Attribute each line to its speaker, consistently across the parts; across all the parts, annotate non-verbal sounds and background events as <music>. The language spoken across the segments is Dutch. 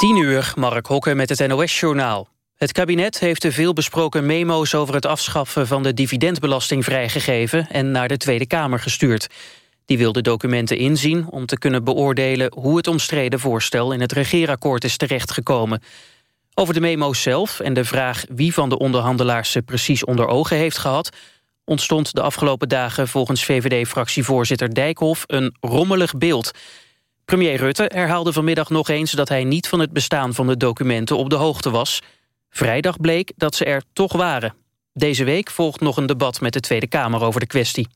Speaker 1: 10 uur, Mark Hokke met het NOS-journaal. Het kabinet heeft de veelbesproken memo's over het afschaffen van de dividendbelasting vrijgegeven en naar de Tweede Kamer gestuurd. Die wil de documenten inzien om te kunnen beoordelen hoe het omstreden voorstel in het regeerakkoord is terechtgekomen. Over de memo's zelf en de vraag wie van de onderhandelaars ze precies onder ogen heeft gehad, ontstond de afgelopen dagen volgens VVD-fractievoorzitter Dijkhoff een rommelig beeld. Premier Rutte herhaalde vanmiddag nog eens dat hij niet van het bestaan van de documenten op de hoogte was. Vrijdag bleek dat ze er toch waren. Deze week volgt nog een debat met de Tweede Kamer over de kwestie.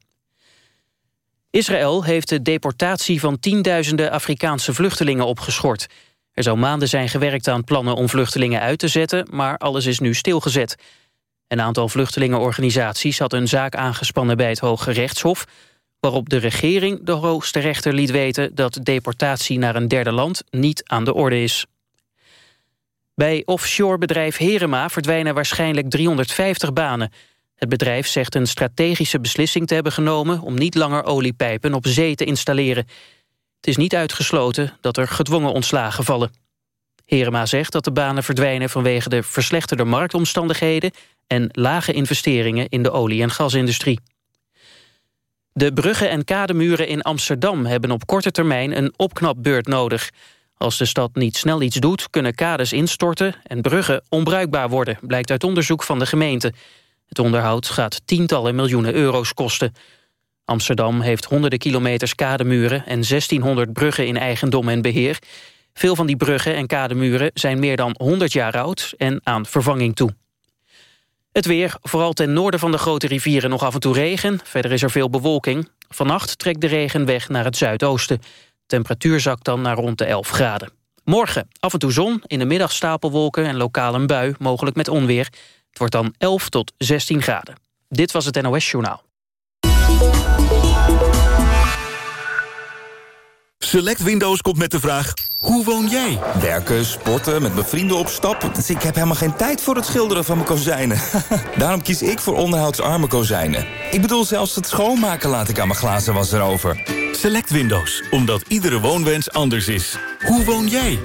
Speaker 1: Israël heeft de deportatie van tienduizenden Afrikaanse vluchtelingen opgeschort. Er zou maanden zijn gewerkt aan plannen om vluchtelingen uit te zetten... maar alles is nu stilgezet. Een aantal vluchtelingenorganisaties had een zaak aangespannen bij het Hoge Rechtshof... waarop de regering de hoogste rechter liet weten... dat deportatie naar een derde land niet aan de orde is. Bij offshorebedrijf Herema verdwijnen waarschijnlijk 350 banen. Het bedrijf zegt een strategische beslissing te hebben genomen... om niet langer oliepijpen op zee te installeren. Het is niet uitgesloten dat er gedwongen ontslagen vallen. Herema zegt dat de banen verdwijnen vanwege de verslechterde marktomstandigheden... en lage investeringen in de olie- en gasindustrie. De bruggen en kademuren in Amsterdam hebben op korte termijn een opknapbeurt nodig. Als de stad niet snel iets doet, kunnen kades instorten en bruggen onbruikbaar worden, blijkt uit onderzoek van de gemeente. Het onderhoud gaat tientallen miljoenen euro's kosten. Amsterdam heeft honderden kilometers kademuren en 1600 bruggen in eigendom en beheer. Veel van die bruggen en kademuren zijn meer dan 100 jaar oud en aan vervanging toe. Het weer, vooral ten noorden van de grote rivieren nog af en toe regen. Verder is er veel bewolking. Vannacht trekt de regen weg naar het zuidoosten. Temperatuur zakt dan naar rond de 11 graden. Morgen af en toe zon, in de middag stapelwolken en lokaal een bui, mogelijk met onweer. Het wordt dan 11 tot 16 graden. Dit was het NOS Journaal.
Speaker 2: Select Windows komt met de vraag, hoe woon jij?
Speaker 3: Werken, sporten, met mijn vrienden op stap. Dus ik heb helemaal geen tijd voor het schilderen van mijn kozijnen. <laughs> Daarom kies ik voor onderhoudsarme kozijnen. Ik bedoel, zelfs het schoonmaken laat ik aan mijn glazen was erover.
Speaker 2: Select Windows, omdat iedere woonwens anders is. Hoe woon jij?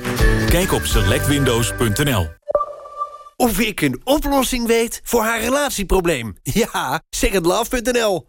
Speaker 2: Kijk op selectwindows.nl
Speaker 4: Of ik een oplossing weet voor haar relatieprobleem. Ja, secondlove.nl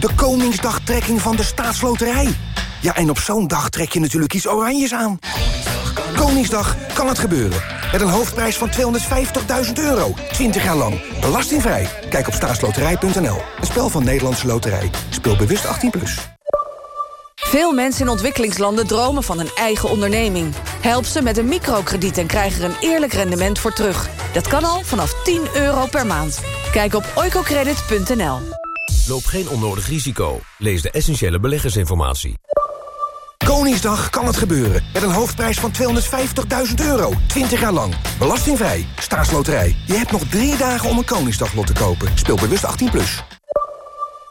Speaker 5: De Koningsdagtrekking van de Staatsloterij. Ja, en op zo'n dag trek je natuurlijk iets oranjes aan. Koningsdag kan het gebeuren. Met een hoofdprijs van 250.000 euro. 20 jaar lang. Belastingvrij. Kijk op staatsloterij.nl. Een spel van Nederlandse Loterij. Speel bewust 18+. Plus.
Speaker 6: Veel mensen in ontwikkelingslanden dromen van een eigen onderneming. Help ze met een microkrediet en krijg er een eerlijk rendement voor terug. Dat kan al vanaf 10 euro per maand. Kijk op oicocredit.nl.
Speaker 7: Loop geen onnodig risico. Lees de essentiële beleggersinformatie.
Speaker 5: Koningsdag kan het gebeuren. Met een hoofdprijs van 250.000 euro. 20 jaar lang. Belastingvrij. Staatsloterij. Je hebt nog drie dagen om een Koningsdaglot te kopen. Speel bewust 18+. Plus.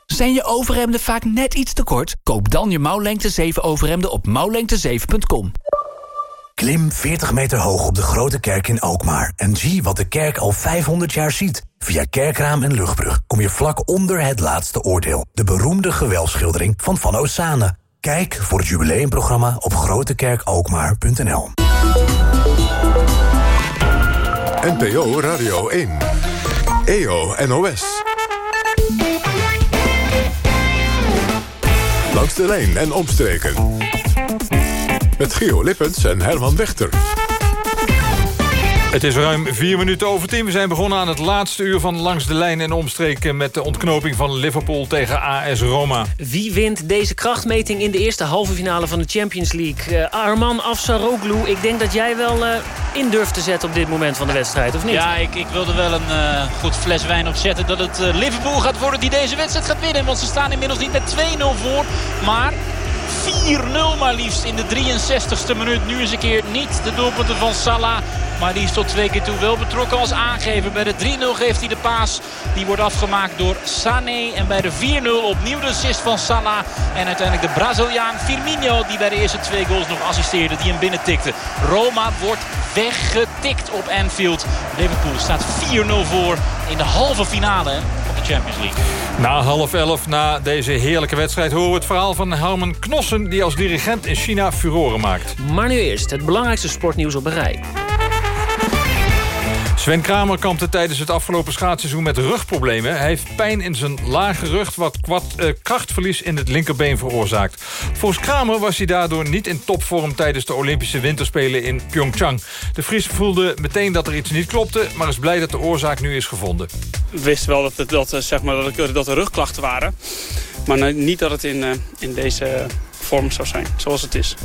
Speaker 8: Zijn je overhemden vaak net iets te kort? Koop dan je mouwlengte 7 overhemden op mouwlengte7.com.
Speaker 9: Klim 40 meter hoog op de Grote Kerk in Alkmaar... en zie wat de kerk al 500 jaar ziet. Via Kerkraam en Luchtbrug kom je vlak onder het laatste oordeel... de beroemde gewelfschildering van Van Oostzane. Kijk voor het jubileumprogramma op grotekerkalkmaar.nl.
Speaker 10: NPO Radio 1. EO NOS. Langs de lijn en omstreken. Met Geo Lippens en Herman Wechter.
Speaker 11: Het is ruim vier minuten over tien. We zijn begonnen aan het laatste uur van Langs de Lijn en Omstreken... met de ontknoping van Liverpool tegen AS Roma.
Speaker 12: Wie wint deze krachtmeting in de eerste halve finale van de Champions League? Uh, Arman Afsaroglu, ik denk dat jij wel uh, in durft te zetten op dit moment van de wedstrijd, of niet?
Speaker 13: Ja, ik, ik wilde wel een uh, goed fles wijn opzetten... dat het Liverpool gaat worden die deze wedstrijd gaat winnen. Want ze staan inmiddels niet met 2-0 voor, maar 4-0 maar liefst in de 63ste minuut. Nu eens een keer niet de doelpunten van Salah. Maar die is tot twee keer toe wel betrokken als aangever. Bij de 3-0 geeft hij de paas. Die wordt afgemaakt door Sané. En bij de 4-0 opnieuw de assist van Salah. En uiteindelijk de Braziliaan Firmino. Die bij de eerste twee goals nog assisteerde. Die hem binnen tikte. Roma wordt weggetikt op Anfield. Liverpool staat 4-0 voor in de halve finale Champions League.
Speaker 11: Na half elf, na deze heerlijke wedstrijd... horen we het verhaal van Herman Knossen... die als dirigent in China furoren maakt.
Speaker 12: Maar nu eerst het belangrijkste sportnieuws op een rij.
Speaker 11: Sven Kramer kampte tijdens het afgelopen schaatsseizoen met rugproblemen. Hij heeft pijn in zijn lage rug wat kwad, eh, krachtverlies in het linkerbeen veroorzaakt. Volgens Kramer was hij daardoor niet in topvorm tijdens de Olympische Winterspelen in Pyeongchang. De Fries voelde meteen dat er iets niet klopte, maar is blij dat de oorzaak nu is gevonden.
Speaker 14: Ik wist wel dat, het, dat, eh, zeg maar, dat, er rugklachten waren. Maar niet dat het in, uh, in deze vorm zou zijn, zoals het is.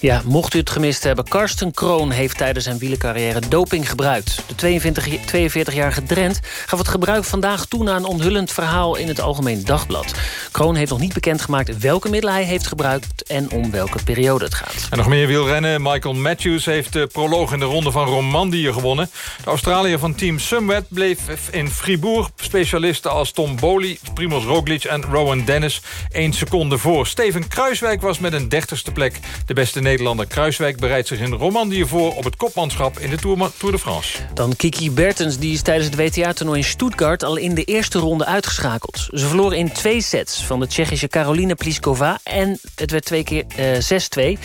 Speaker 12: Ja, mocht u het gemist hebben... Karsten Kroon heeft tijdens zijn wielercarrière doping gebruikt. De 42-jarige Drent gaf het gebruik vandaag toe... na een onhullend verhaal in het Algemeen Dagblad. Kroon heeft nog niet bekendgemaakt welke middelen hij heeft gebruikt... en om welke periode het gaat.
Speaker 11: En nog meer wielrennen. Michael Matthews heeft de proloog in de ronde van Romandie gewonnen. De Australiër van team Sunweb bleef in Fribourg... specialisten als Tom Bowley, Primoz Roglic en Rowan Dennis... één seconde voor. Steven Kruiswijk was met een dertigste plek. De beste Nederlander Kruiswijk bereidt zich in Romandie voor... op het kopmanschap in de Tour, de France.
Speaker 12: Dan Kiki Bertens, die is tijdens het WTA-toernooi in Stuttgart... al in de eerste ronde uitgeschakeld. Ze verloor in twee sets van de Tsjechische Caroline Pliskova... en het werd twee keer uh, 6-2.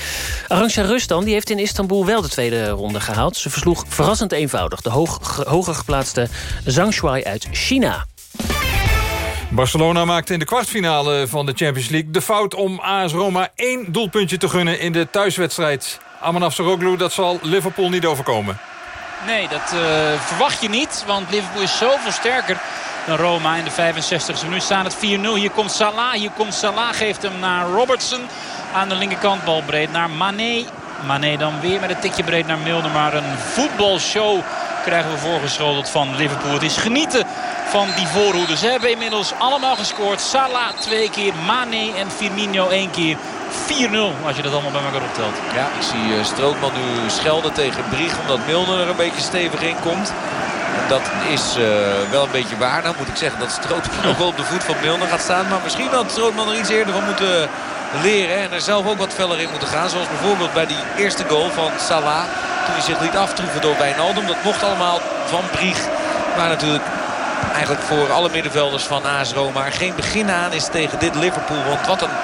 Speaker 12: Arantxa Rustan die heeft in Istanbul wel de tweede ronde gehaald. Ze versloeg verrassend eenvoudig de hoger geplaatste Zhang Shuai uit China.
Speaker 11: Barcelona maakte in de kwartfinale van de Champions League de fout om AS Roma één doelpuntje te gunnen in de thuiswedstrijd. Amanaf Saroglu, dat zal Liverpool niet overkomen.
Speaker 13: Nee, dat uh, verwacht je niet, want Liverpool is zoveel sterker dan Roma in de 65e Nu staat het 4-0. Hier komt Salah, hier komt Salah, geeft hem naar Robertson. Aan de linkerkant bal breed naar Mané. Mané dan weer met een tikje breed naar Milner. Maar een voetbalshow krijgen we voorgeschoteld van Liverpool. Het is genieten van die voorhoede. Ze hebben inmiddels allemaal gescoord. Salah twee keer, Mane en Firmino één keer. 4-0 als je dat allemaal bij elkaar optelt.
Speaker 15: Ja, ik zie Strootman nu schelden tegen Brieg omdat Milner er een beetje stevig in komt. Dat is uh, wel een beetje waar. Dan moet ik zeggen dat Strootman <laughs> nog wel op de voet van Milner gaat staan. Maar misschien had Strootman er iets eerder van moeten leren. En er zelf ook wat feller in moeten gaan. Zoals bijvoorbeeld bij die eerste goal van Salah. Toen hij zich liet aftroeven door Wijnaldum. Dat mocht allemaal van Brieg. Maar natuurlijk eigenlijk voor alle middenvelders van AS Roma geen begin aan is tegen dit Liverpool. Want wat een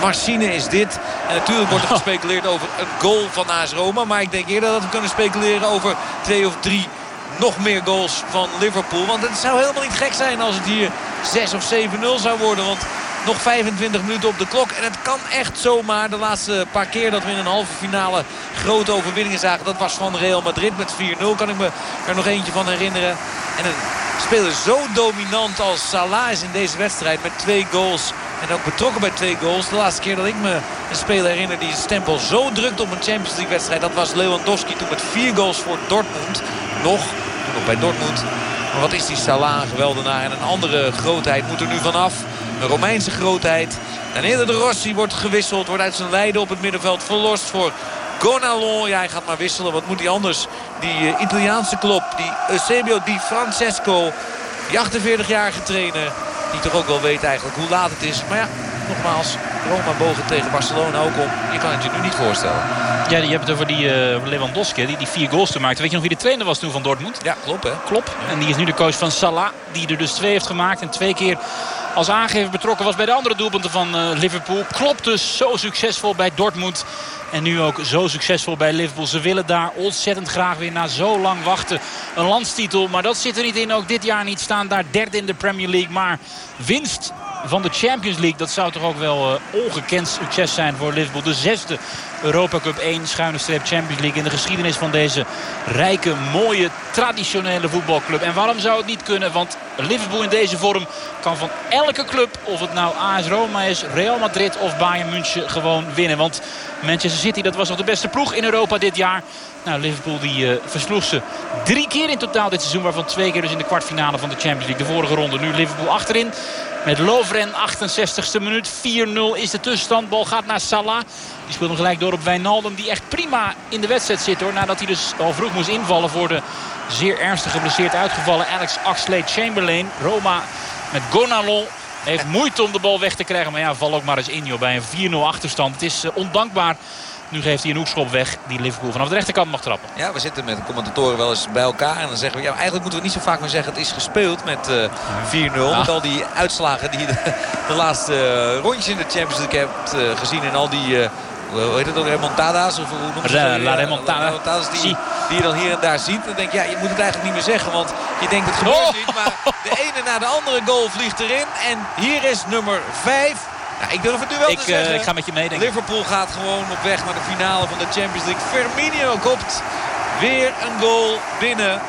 Speaker 15: machine is dit. En natuurlijk wordt er <laughs> gespeculeerd over een goal van AS Roma. Maar ik denk eerder dat we kunnen speculeren over twee of drie nog meer goals van Liverpool. Want het zou helemaal niet gek zijn als het hier 6 of 7-0 zou worden. Want nog 25 minuten op de klok. En het kan echt zomaar. De laatste paar keer dat we in een halve finale grote overwinningen zagen. Dat was van Real Madrid met 4-0. Kan ik me er nog eentje van herinneren. En een speler zo dominant als Salah is in deze wedstrijd. Met twee goals. En ook betrokken bij twee goals. De laatste keer dat ik me een speler herinner die zijn stempel zo drukt op een Champions League wedstrijd. Dat was Lewandowski toen met vier goals voor Dortmund. Nog, nog bij Dortmund. Maar wat is die Salah geweldenaar. En een andere grootheid moet er nu vanaf. Een Romeinse grootheid. Daniele de Rossi wordt gewisseld. Wordt uit zijn lijden op het middenveld verlost voor Gonalon. Ja, hij gaat maar wisselen. Wat moet hij anders? Die uh, Italiaanse klop. Die Eusebio Di Francesco. Die 48-jarige trainer. Die toch ook wel weet eigenlijk hoe laat het is. Maar ja, nogmaals. Roma bogen tegen Barcelona ook om. Je kan het je nu niet voorstellen.
Speaker 13: Ja, je hebt het over die uh, Lewandowski, die die vier goals te maakte. Weet je nog wie de trainer was toen van Dortmund?
Speaker 15: Ja, klopt hè.
Speaker 13: Klopt. En die is nu de coach van Salah. Die er dus twee heeft gemaakt. En twee keer als aangever betrokken was bij de andere doelpunten van uh, Liverpool. Klopt dus zo succesvol bij Dortmund. En nu ook zo succesvol bij Liverpool. Ze willen daar ontzettend graag weer na zo lang wachten. Een landstitel, maar dat zit er niet in. Ook dit jaar niet staan daar derde in de Premier League. Maar winst van de Champions League. Dat zou toch ook wel uh, ongekend succes zijn voor Liverpool. De zesde Europa Cup 1 schuine streep Champions League in de geschiedenis van deze rijke, mooie, traditionele voetbalclub. En waarom zou het niet kunnen? Want Liverpool in deze vorm kan van elke club, of het nou AS Roma is, Real Madrid of Bayern München, gewoon winnen. Want Manchester City, dat was nog de beste ploeg in Europa dit jaar. Nou, Liverpool die uh, versloeg ze drie keer in totaal dit seizoen. Waarvan twee keer dus in de kwartfinale van de Champions League. De vorige ronde. Nu Liverpool achterin. Met Lovren, 68ste minuut. 4-0 is de tussenstand. Bal gaat naar Salah. Die speelt hem gelijk door op Wijnaldum. Die echt prima in de wedstrijd zit hoor. Nadat hij dus al vroeg moest invallen voor de zeer ernstig geblesseerd uitgevallen Alex Oxlade-Chamberlain. Roma met Gonalon heeft moeite om de bal weg te krijgen. Maar ja, val ook maar eens in joh, bij een 4-0 achterstand. Het is uh, ondankbaar. Nu geeft hij een hoekschop weg die Liverpool vanaf de rechterkant mag trappen.
Speaker 15: Ja, we zitten met de commentatoren wel eens bij elkaar. En dan zeggen we, ja, eigenlijk moeten we niet zo vaak meer zeggen... het is gespeeld met uh, 4-0. Ja. Met al die uitslagen die je de, de laatste uh, rondjes in de Champions League hebt uh, gezien. En al die... Hoe heet het ook, remontada's? Of hoe noemen ze
Speaker 13: het? La remontada.
Speaker 15: remontada's die, die je dan hier en daar ziet. Dan denk je, ja, je moet het eigenlijk niet meer zeggen. Want je denkt, het gebeurt oh. niet. Maar de ene na de andere goal vliegt erin. En hier is nummer 5. Nou, ik durf het nu wel
Speaker 13: ik,
Speaker 15: te zeggen.
Speaker 13: Uh, ik ga met je meedenken.
Speaker 15: Liverpool gaat gewoon op weg naar de finale van de Champions League. Firmino kopt weer een goal binnen.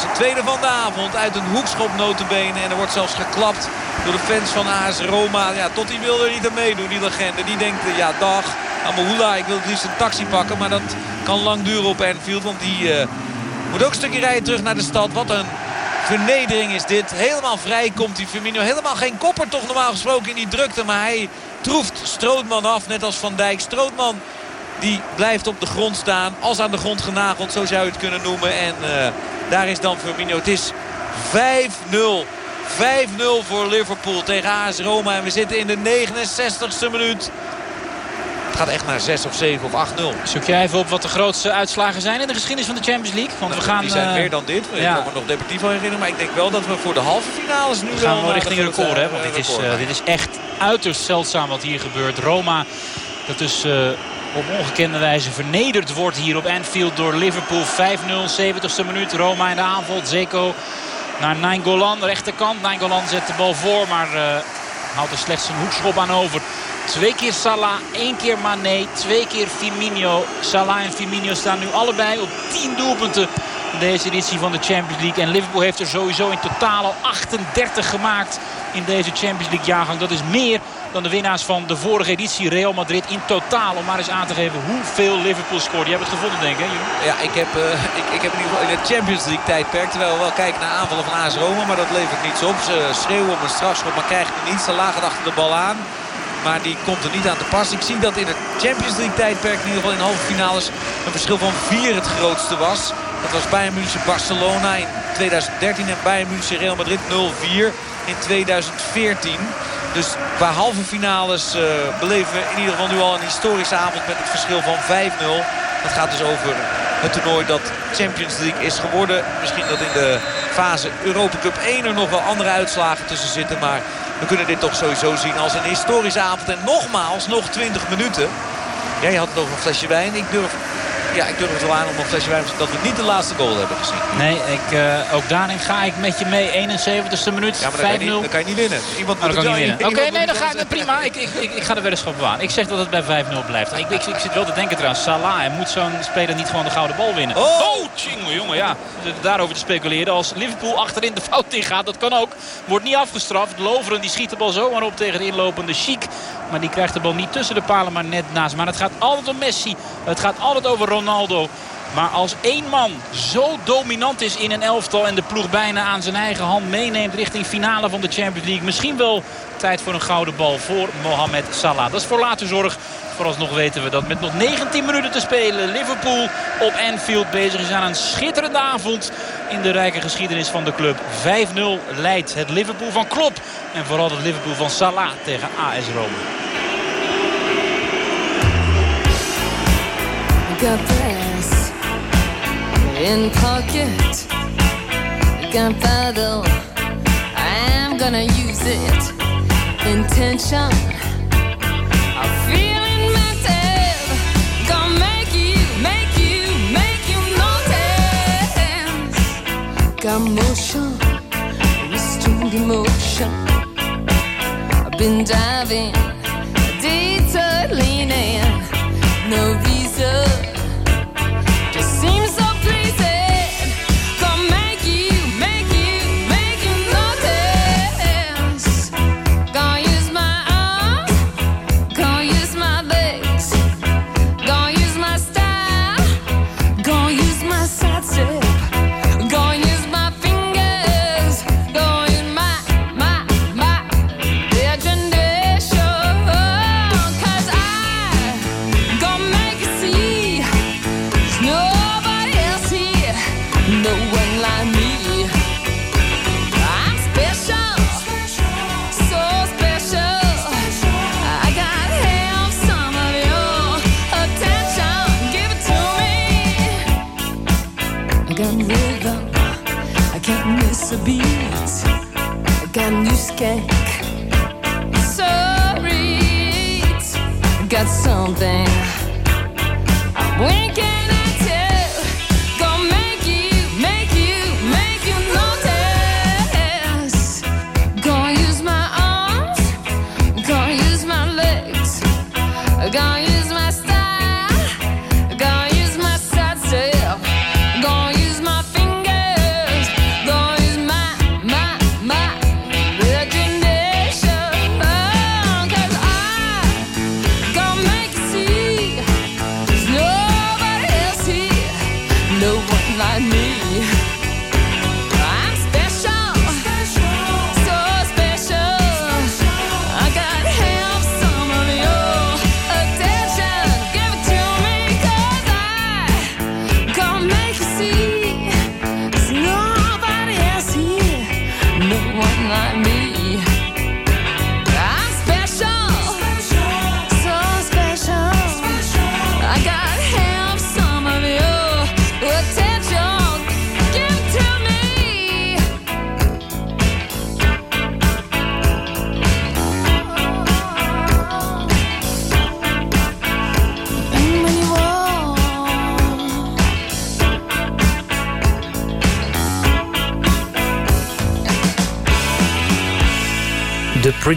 Speaker 15: Zijn tweede van de avond uit een hoekschop notenbenen. En er wordt zelfs geklapt door de fans van AS Roma. Ja, tot die wil er niet aan meedoen, die legende. Die denkt, ja dag, Amahula, ik wil het liefst een taxi pakken. Maar dat kan lang duren op Anfield. Want die uh, moet ook een stukje rijden terug naar de stad. Wat een vernedering is dit. Helemaal vrij komt die Firmino. Helemaal geen kopper toch normaal gesproken in die drukte. Maar hij troeft Strootman af, net als Van Dijk. Strootman die blijft op de grond staan. Als aan de grond genageld, zo zou je het kunnen noemen. En uh, daar is dan Firmino. Het is 5-0. 5-0 voor Liverpool tegen AS Roma. En we zitten in de 69ste minuut. Het gaat echt naar 6 of 7 of 8-0.
Speaker 13: Zoek jij even op wat de grootste uitslagen zijn in de geschiedenis van de Champions League? Want
Speaker 15: nou,
Speaker 13: we gaan,
Speaker 15: die zijn
Speaker 13: uh,
Speaker 15: meer dan dit. Ik ja. kan me nog definitief wel herinneren. Maar ik denk wel dat we voor de halve finales nu
Speaker 13: we gaan
Speaker 15: wel
Speaker 13: richting een record. Hè? Want dit is, uh, dit is echt uiterst zeldzaam wat hier gebeurt. Roma, dat is... Uh, op ongekende wijze vernederd wordt hier op Anfield door Liverpool. 5-0, 70ste minuut. Roma in de aanval. Zeko naar Nainggolan, rechterkant. Nainggolan zet de bal voor, maar uh, houdt er slechts een hoekschop aan over. Twee keer Salah, één keer Mané, twee keer Firmino. Salah en Firmino staan nu allebei op 10 doelpunten in deze editie van de Champions League. En Liverpool heeft er sowieso in totaal al 38 gemaakt in deze Champions League jaargang. Dat is meer dan de winnaars van de vorige editie Real Madrid in totaal. Om maar eens aan te geven hoeveel Liverpool scoort. Je hebt het gevonden denk ik hè?
Speaker 15: Ja, ik heb, uh, ik, ik heb in ieder geval in het Champions League tijdperk. Terwijl we wel kijken naar aanvallen van AS Roma. Maar dat levert niets op. Ze schreeuwen op een strafschop maar krijgen er niets. Ze lagen achter de bal aan. Maar die komt er niet aan te pas. Ik zie dat in het Champions League tijdperk in ieder geval in halve finales een verschil van 4 het grootste was. Dat was Bayern München Barcelona in 2013 en Bayern München Real Madrid 0-4 in 2014. Dus qua halve finales uh, beleven we in ieder geval nu al een historische avond met het verschil van 5-0. Dat gaat dus over het toernooi dat Champions League is geworden. Misschien dat in de fase Europa Cup 1 er nog wel andere uitslagen tussen zitten. Maar we kunnen dit toch sowieso zien als een historische avond. En nogmaals, nog 20 minuten. Jij had nog een flesje wijn. Ik durf, ja, ik durf het wel aan om een flesje wijn dat we niet de laatste goal hebben gezien.
Speaker 13: Nee, ik, uh, ook daarin ga ik met je mee. 71ste minuut, 5-0.
Speaker 15: Ja, maar dan, kan je niet winnen. Iemand
Speaker 13: maar
Speaker 15: moet
Speaker 13: kan niet winnen. Oké,
Speaker 15: okay,
Speaker 13: nee, dan ga ik prima. Ik, ik, ik, ik ga de weddenschap bewaren. Ik zeg dat het bij 5-0 blijft. Ik, ik, ik, zit wel te denken trouwens, Salah, en moet zo'n speler niet gewoon de gouden bal winnen?
Speaker 15: Oh,
Speaker 13: oh jongen, ja. Daarover te speculeren. Als Liverpool achterin de fout in gaat, dat kan ook. Wordt niet afgestraft. Loveren die schiet de bal zomaar op tegen de inlopende Chic. Maar die krijgt de bal niet tussen de palen, maar net naast. Maar het gaat altijd om Messi. Het gaat altijd over Ronaldo. Maar als één man zo dominant is in een elftal... en de ploeg bijna aan zijn eigen hand meeneemt richting finale van de Champions League... misschien wel tijd voor een gouden bal voor Mohamed Salah. Dat is voor later zorg. Vooralsnog weten we dat met nog 19 minuten te spelen... Liverpool op Anfield bezig is aan een schitterende avond... in de rijke geschiedenis van de club. 5-0 leidt het Liverpool van Klopp. En vooral het Liverpool van Salah tegen AS Roma.
Speaker 16: in pocket gunpowder I'm gonna use it. Intention. I'm feeling mental gonna make you make you make you notice. Got motion. Restrained emotion. I've been diving detour no reason something.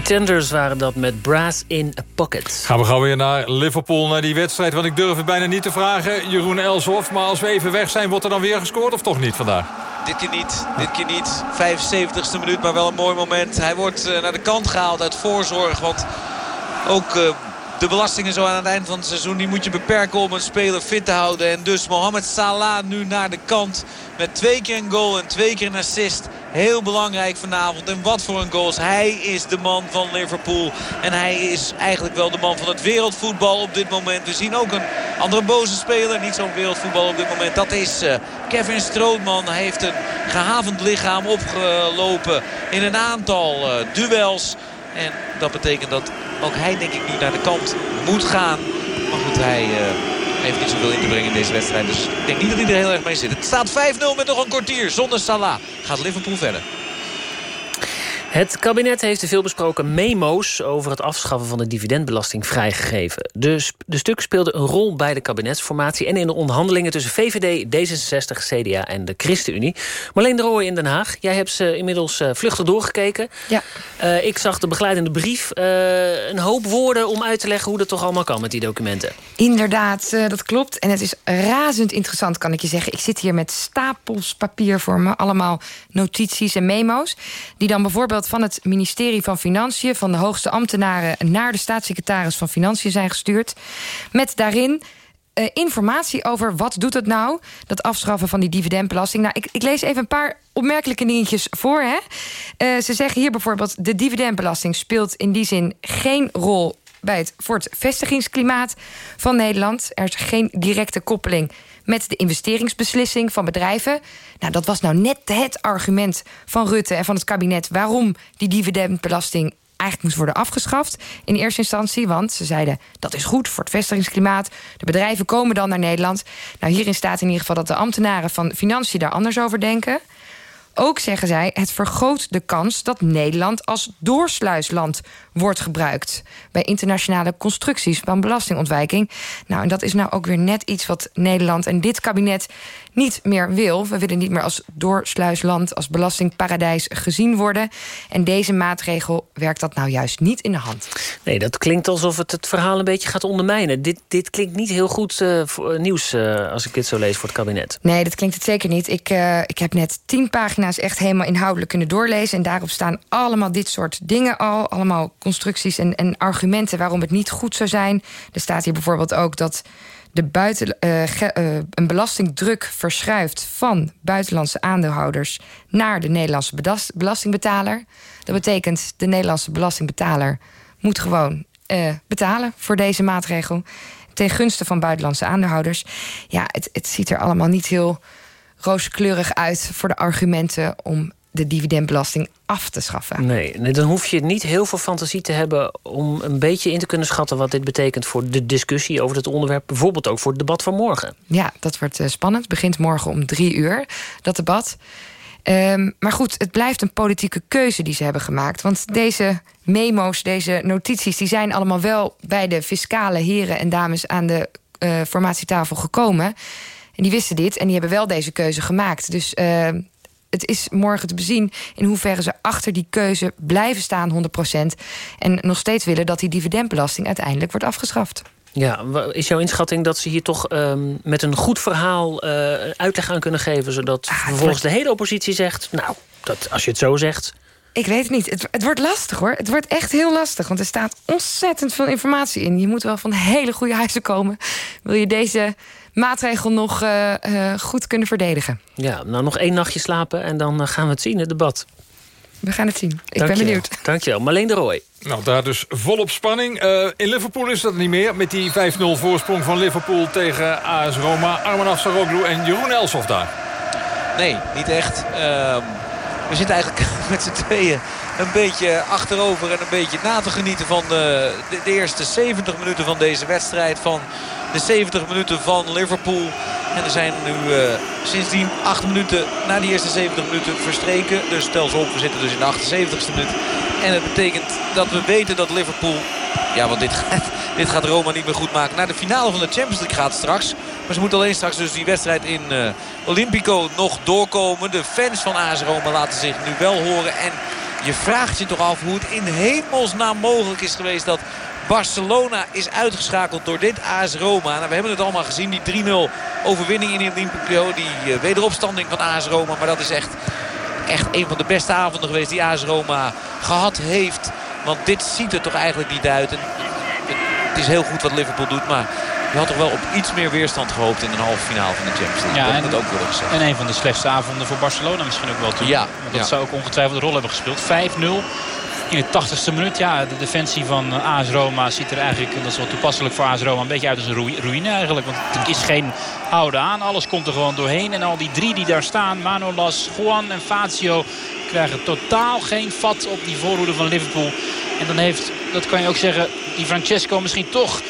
Speaker 12: Pretenders waren dat met Brass in a Pocket.
Speaker 11: Gaan we gauw weer naar Liverpool, naar die wedstrijd. Want ik durf het bijna niet te vragen, Jeroen Elshoff. Maar als we even weg zijn, wordt er dan weer gescoord of toch niet vandaag?
Speaker 15: Dit keer niet, dit keer niet. 75ste minuut, maar wel een mooi moment. Hij wordt eh, naar de kant gehaald uit voorzorg. Want ook eh, de belastingen zo aan het eind van het seizoen... die moet je beperken om een speler fit te houden. En dus Mohamed Salah nu naar de kant. Met twee keer een goal en twee keer een assist. Heel belangrijk vanavond. En wat voor een goals. Hij is de man van Liverpool. En hij is eigenlijk wel de man van het wereldvoetbal op dit moment. We zien ook een andere boze speler. Niet zo'n wereldvoetbal op dit moment. Dat is eh, Kevin Strootman. Hij heeft een gehavend lichaam opgelopen in een aantal eh, duels. En dat betekent dat ook hij denk ik nu naar de kant moet gaan. Maar goed, hij eh, heeft niet zoveel in te brengen in deze wedstrijd. Dus ik denk niet dat hij er heel erg mee zit. Het staat 5-0 met nog een kwartier. Zonder Salah gaat Liverpool verder.
Speaker 12: Het kabinet heeft de veelbesproken memo's over het afschaffen van de dividendbelasting vrijgegeven. De, sp- de stuk speelde een rol bij de kabinetsformatie en in de onderhandelingen tussen VVD, D66, CDA en de ChristenUnie. Marleen de Rooij in Den Haag, jij hebt ze inmiddels eh, vluchtig doorgekeken.
Speaker 17: Ja.
Speaker 12: Eh, ik zag de begeleidende brief. Eh, een hoop woorden om uit te leggen hoe dat toch allemaal kan met die documenten.
Speaker 17: Inderdaad, dat klopt. En het is razend interessant, kan ik je zeggen. Ik zit hier met stapels papier voor me. Allemaal notities en memo's. Die dan bijvoorbeeld van het ministerie van Financiën... van de hoogste ambtenaren naar de staatssecretaris van Financiën zijn gestuurd. Met daarin eh, informatie over wat doet het nou, dat afschaffen van die dividendbelasting. Nou, ik, ik lees even een paar opmerkelijke dingetjes voor. Hè. Eh, ze zeggen hier bijvoorbeeld... de dividendbelasting speelt in die zin geen rol bij het, voor het vestigingsklimaat van Nederland. Er is geen directe koppeling met de investeringsbeslissing van bedrijven. Nou, dat was nou net het argument van Rutte en van het kabinet... waarom die dividendbelasting eigenlijk moest worden afgeschaft in eerste instantie. Want ze zeiden dat is goed voor het vestigingsklimaat. De bedrijven komen dan naar Nederland. Nou, hierin staat in ieder geval dat de ambtenaren van Financiën daar anders over denken. Ook zeggen zij, het vergroot de kans dat Nederland als doorsluisland wordt gebruikt bij internationale constructies van belastingontwijking. Nou, en dat is nou ook weer net iets wat Nederland en dit kabinet niet meer wil. We willen niet meer als doorsluisland, als belastingparadijs gezien worden. En deze maatregel werkt dat nou juist niet in de hand.
Speaker 12: Nee, dat klinkt alsof het het verhaal een beetje gaat ondermijnen. Dit, dit klinkt niet heel goed eh, voor, eh, nieuws eh, als ik dit zo lees voor het kabinet.
Speaker 17: Nee, dat klinkt het zeker niet. Ik, ik heb net tien pagina's echt helemaal inhoudelijk kunnen doorlezen. En daarop staan allemaal dit soort dingen al. Allemaal constructies en, en argumenten waarom het niet goed zou zijn. Er staat hier bijvoorbeeld ook dat de buiten, eh, eh, een belastingdruk verschuift van buitenlandse aandeelhouders naar de Nederlandse belastingbetaler. Dat betekent de Nederlandse belastingbetaler moet gewoon eh, betalen voor deze maatregel ten gunste van buitenlandse aandeelhouders. Ja, het, het ziet er allemaal niet heel rooskleurig uit voor de argumenten om de dividendbelasting af te schaffen.
Speaker 12: Nee, dan hoef je niet heel veel fantasie te hebben... om een beetje in te kunnen schatten wat dit betekent... voor de discussie over het onderwerp. Bijvoorbeeld ook voor het debat van morgen.
Speaker 17: Ja, dat wordt eh, spannend. Het begint morgen om drie uur, dat debat. Ehm, maar goed, het blijft een politieke keuze die ze hebben gemaakt. Want deze memo's, deze notities... die zijn allemaal wel bij de fiscale heren en dames... aan de eh, formatietafel gekomen. En die wisten dit en die hebben wel deze keuze gemaakt. Dus eh, het is morgen te bezien in hoeverre ze achter die keuze blijven staan, 100%. En nog steeds willen dat die dividendbelasting uiteindelijk wordt afgeschaft.
Speaker 12: Ja, is jouw inschatting dat ze hier toch ehm, met een goed verhaal eh, uitleg aan kunnen geven... zodat vervolgens
Speaker 17: wordt-
Speaker 12: de hele oppositie zegt... nou, dat, als je het zo zegt...
Speaker 17: Ik weet het niet. Het, het wordt lastig hoor. Het wordt echt heel lastig. Want er staat ontzettend veel informatie in. Je moet wel van hele goede huizen komen. Wil je deze maatregel nog eh, eh, goed kunnen verdedigen?
Speaker 12: Ja, nou nog één nachtje slapen en dan eh, gaan we het zien, het debat.
Speaker 17: We gaan het zien. Ik ben
Speaker 12: Dankjewel.
Speaker 17: benieuwd.
Speaker 12: Dankjewel. Marleen de Rooij.
Speaker 11: Nou, daar dus volop spanning. Eh, in Liverpool is dat niet meer. Met die 5-0 voorsprong van Liverpool tegen AS Roma. Arman Afsaroglu en Jeroen Elsof daar.
Speaker 15: Nee, niet echt. Ehm, we zitten eigenlijk <laughs> met z'n tweeën een beetje achterover en een beetje na te genieten van de, de, de eerste 70 minuten van deze wedstrijd. Van de 70 minuten van Liverpool. En er zijn nu eh, sindsdien 8 minuten na die eerste 70 minuten verstreken. Dus stel ze op, we zitten dus in de 78ste minuut. En het betekent dat we weten dat Liverpool... Ja, want dit, gaat- <laughs> dit gaat Roma niet meer goed maken. Naar de finale van de Champions League gaat straks. Maar ze moeten alleen straks dus die wedstrijd in eh, Olympico nog doorkomen. De fans van AS Roma laten zich nu wel horen. En je vraagt je toch af hoe het in hemelsnaam mogelijk is geweest dat Barcelona is uitgeschakeld door dit AS Roma. Nou, we hebben het allemaal gezien, die 3-0 overwinning in Olympico. Die eh, wederopstanding van AS Roma. Maar dat is echt, echt een van de beste avonden geweest die AS Roma gehad heeft. Want dit ziet er toch eigenlijk niet uit. En het, is heel goed wat Liverpool doet, maar... Je had toch wel op iets meer weerstand gehoopt in een halve finale van de Champions League.
Speaker 13: Ja,
Speaker 15: dat
Speaker 13: en-
Speaker 15: moet ook gezegd.
Speaker 13: En een van de slechtste avonden voor Barcelona misschien ook wel toen.
Speaker 15: Ja,
Speaker 13: Want dat
Speaker 15: ja.
Speaker 13: zou ook ongetwijfeld een rol hebben gespeeld. 5-0 in de 80ste minuut. Ja, de defensie van AS Roma ziet er eigenlijk, en dat is wel toepasselijk voor AS Roma, een beetje uit als een ruïne eigenlijk. Want er is geen houden aan. Alles komt er gewoon doorheen. En al die drie die daar staan, Manolas, Juan en Fazio, krijgen totaal geen vat op die voorhoede van Liverpool. En dan heeft, dat kan je ook zeggen, die Francesco misschien toch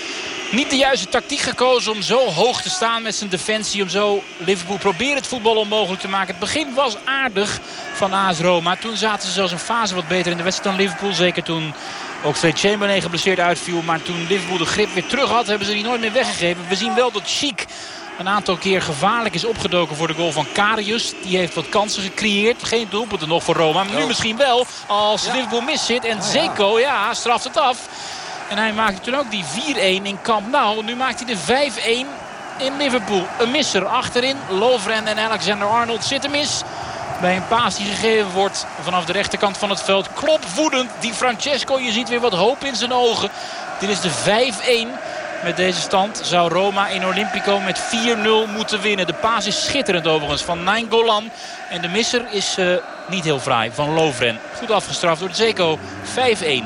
Speaker 13: niet de juiste tactiek gekozen om zo hoog te staan met zijn defensie. Om zo Liverpool proberen het voetbal onmogelijk te maken. Het begin was aardig van AS Roma. Toen zaten ze zelfs een fase wat beter in de wedstrijd dan Liverpool. Zeker toen ook Fred Chamberlain geblesseerd uitviel. Maar toen Liverpool de grip weer terug had, hebben ze die nooit meer weggegeven. We zien wel dat Chic een aantal keer gevaarlijk is opgedoken voor de goal van Karius. Die heeft wat kansen gecreëerd. Geen doelpunten nog voor Roma. Maar nu misschien wel als Liverpool mis zit. En Zeko, ja, straft het af. En hij maakte toen ook die 4-1 in Camp Nou. Nu maakt hij de 5-1 in Liverpool. Een misser achterin. Lovren en Alexander-Arnold zitten mis. Bij een paas die gegeven wordt vanaf de rechterkant van het veld. Klop woedend. Die Francesco, je ziet weer wat hoop in zijn ogen. Dit is de 5-1. Met deze stand zou Roma in Olympico met 4-0 moeten winnen. De paas is schitterend overigens van Nainggolan. En de misser is eh, niet heel fraai van Lovren. Goed afgestraft door Zeko. 5-1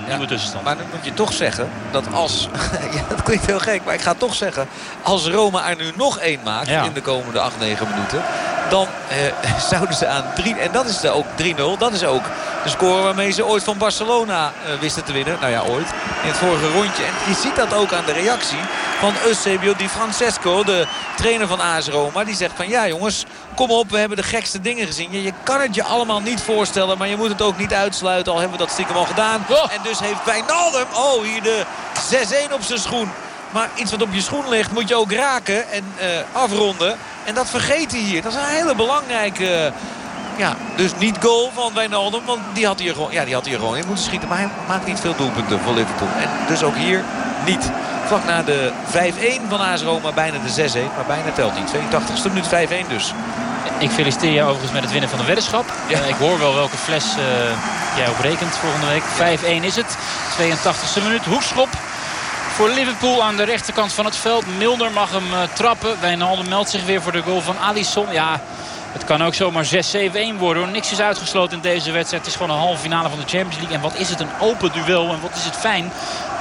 Speaker 13: nieuwe tussenstand.
Speaker 15: Maar dan moet je toch zeggen dat als... <laughs> ja, dat klinkt heel gek, maar ik ga toch zeggen... als Roma er nu nog één maakt
Speaker 13: Ja.
Speaker 15: in de komende 8, 9 minuten... dan eh, <laughs> zouden ze aan 3... En dat is de ook 3-0. Dat is ook de score waarmee ze ooit van Barcelona eh, wisten te winnen. Nou ja, ooit. In het vorige rondje. En je ziet dat ook aan de reactie van Eusebio Di Francesco. De trainer van AS Roma. Die zegt van ja jongens, kom op. We hebben de gekste dingen gezien. Je, je kan het je allemaal niet voorstellen. Maar je moet het ook niet uitsluiten. Al hebben we dat stiekem al gedaan. En dus heeft Wijnaldum, oh hier de 6-1 op zijn schoen. Maar iets wat op je schoen ligt moet je ook raken en eh, afronden. En dat vergeet hij hier. Dat is een hele belangrijke... eh, ja, dus niet goal van Wijnaldum. Want die had hier gewoon, ja, die had hier gewoon in moeten schieten. Maar hij maakt niet veel doelpunten voor Liverpool. En dus ook hier niet. Vlak na de 5-1 van AS Roma bijna de 6-1. Maar bijna telt niet. 82e minuut 5-1 dus.
Speaker 13: Ik feliciteer jou overigens met het winnen van de weddenschap. Eh, ik hoor wel welke fles eh, jij op rekent volgende week. 5-1 is het. 82e minuut. Hoekschop voor Liverpool aan de rechterkant van het veld. Milner mag hem eh, trappen. Wijnaldum meldt zich weer voor de goal van Alisson. Ja, het kan ook zomaar 6-7-1 worden. hoor. Niks is uitgesloten in deze wedstrijd. Het is gewoon een halve finale van de Champions League. En wat is het een open duel. En wat is het fijn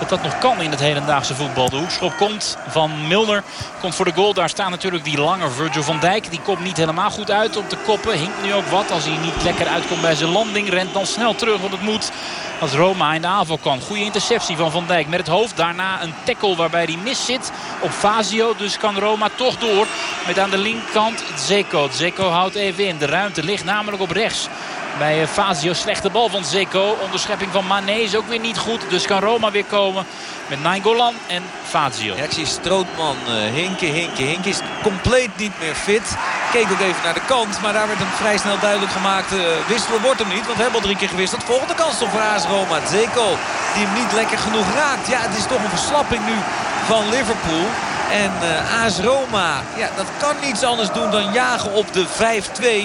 Speaker 13: dat dat nog kan in het hedendaagse voetbal. De hoekschop komt van Milner. Komt voor de goal. Daar staat natuurlijk die lange Virgil van Dijk. Die komt niet helemaal goed uit op de koppen. Hinkt nu ook wat. Als hij niet lekker uitkomt bij zijn landing. Rent dan snel terug. Want het moet als Roma in de aanval kan. Goede interceptie van Van Dijk met het hoofd. Daarna een tackle waarbij hij mis zit op Fazio. Dus kan Roma toch door. Met aan de linkerkant Zeko. Zeko houdt even in. De ruimte ligt namelijk op rechts. Bij eh, Fazio slechte bal van Zeko. Onderschepping van Mané is ook weer niet goed. Dus kan Roma weer komen met Nainggolan en Fazio.
Speaker 15: Ja, ik zie Strootman uh, hinken, hinken, hinken. Is compleet niet meer fit. Keek ook even naar de kant. Maar daar werd hem vrij snel duidelijk gemaakt. Uh, wisselen wordt hem niet. Want hebben al drie keer gewisseld. Volgende kans toch voor AS Roma. Zeko die hem niet lekker genoeg raakt. Ja, het is toch een verslapping nu van Liverpool. En uh, AS Roma, ja, dat kan niets anders doen dan jagen op de 5-2.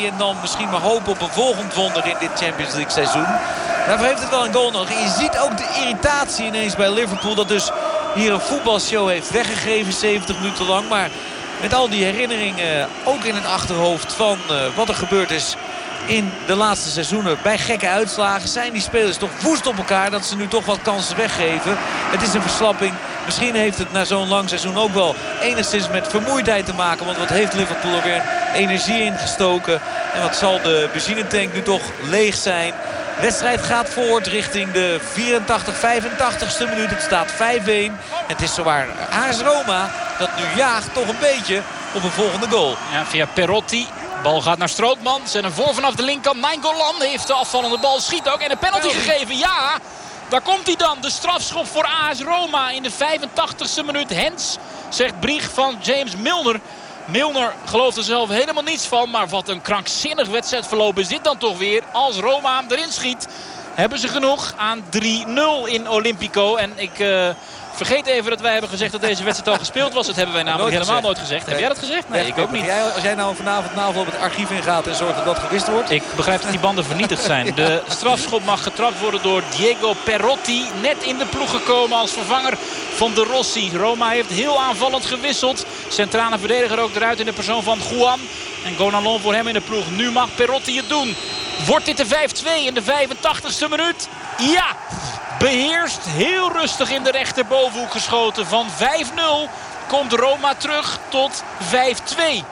Speaker 15: En dan misschien maar hopen op een volgend wonder in dit Champions League seizoen. Daarvoor heeft het wel een goal. En je ziet ook de irritatie ineens bij Liverpool. Dat dus hier een voetbalshow heeft weggegeven 70 minuten lang. Maar met al die herinneringen ook in het achterhoofd van uh, wat er gebeurd is in de laatste seizoenen bij gekke uitslagen zijn die spelers toch woest op elkaar dat ze nu toch wat kansen weggeven. Het is een verslapping. Misschien heeft het na zo'n lang seizoen ook wel enigszins met vermoeidheid te maken. Want wat heeft Liverpool er weer energie ingestoken. En wat zal de benzinetank nu toch leeg zijn. De wedstrijd gaat voort richting de 84, 85ste minuut. Het staat 5-1. Het is zowaar AS Roma dat nu jaagt toch een beetje op een volgende goal.
Speaker 13: Ja, via Perotti. Bal gaat naar Strootman. Zet hem voor vanaf de linkerkant. Nainggolan heeft de afvallende bal. Schiet ook. En een penalty gegeven. Ja, daar komt hij dan. De strafschop voor AS Roma in de 85ste minuut. Hens, zegt Brieg van James Milner. Milner gelooft er zelf helemaal niets van. Maar wat een krankzinnig wedstrijdverloop is dit dan toch weer. Als Roma hem erin schiet, hebben ze genoeg aan 3-0 in Olympico. En ik... Uh, Vergeet even dat wij hebben gezegd dat deze wedstrijd al gespeeld was. Dat hebben wij namelijk
Speaker 15: Nooit
Speaker 13: helemaal nooit gezegd.
Speaker 15: Nee.
Speaker 13: Heb jij dat gezegd? Nee,
Speaker 15: Nee,
Speaker 13: ik ook niet.
Speaker 15: Jij, als jij nou vanavond na afloop het archief ingaat en zorgt dat dat gewist wordt.
Speaker 13: Ik begrijp dat die banden vernietigd zijn. <laughs> De strafschop mag getrapt worden door Diego Perotti. Net in de ploeg gekomen als vervanger van de Rossi. Roma heeft heel aanvallend gewisseld. Centrale verdediger ook eruit in de persoon van Juan. En Gonalon voor hem in de ploeg. Nu mag Perotti het doen. Wordt dit de 5-2 in de 85ste minuut? Ja! Beheerst heel rustig in de rechterbovenhoek geschoten. Van 5-0 komt Roma terug tot 5-2. <laughs>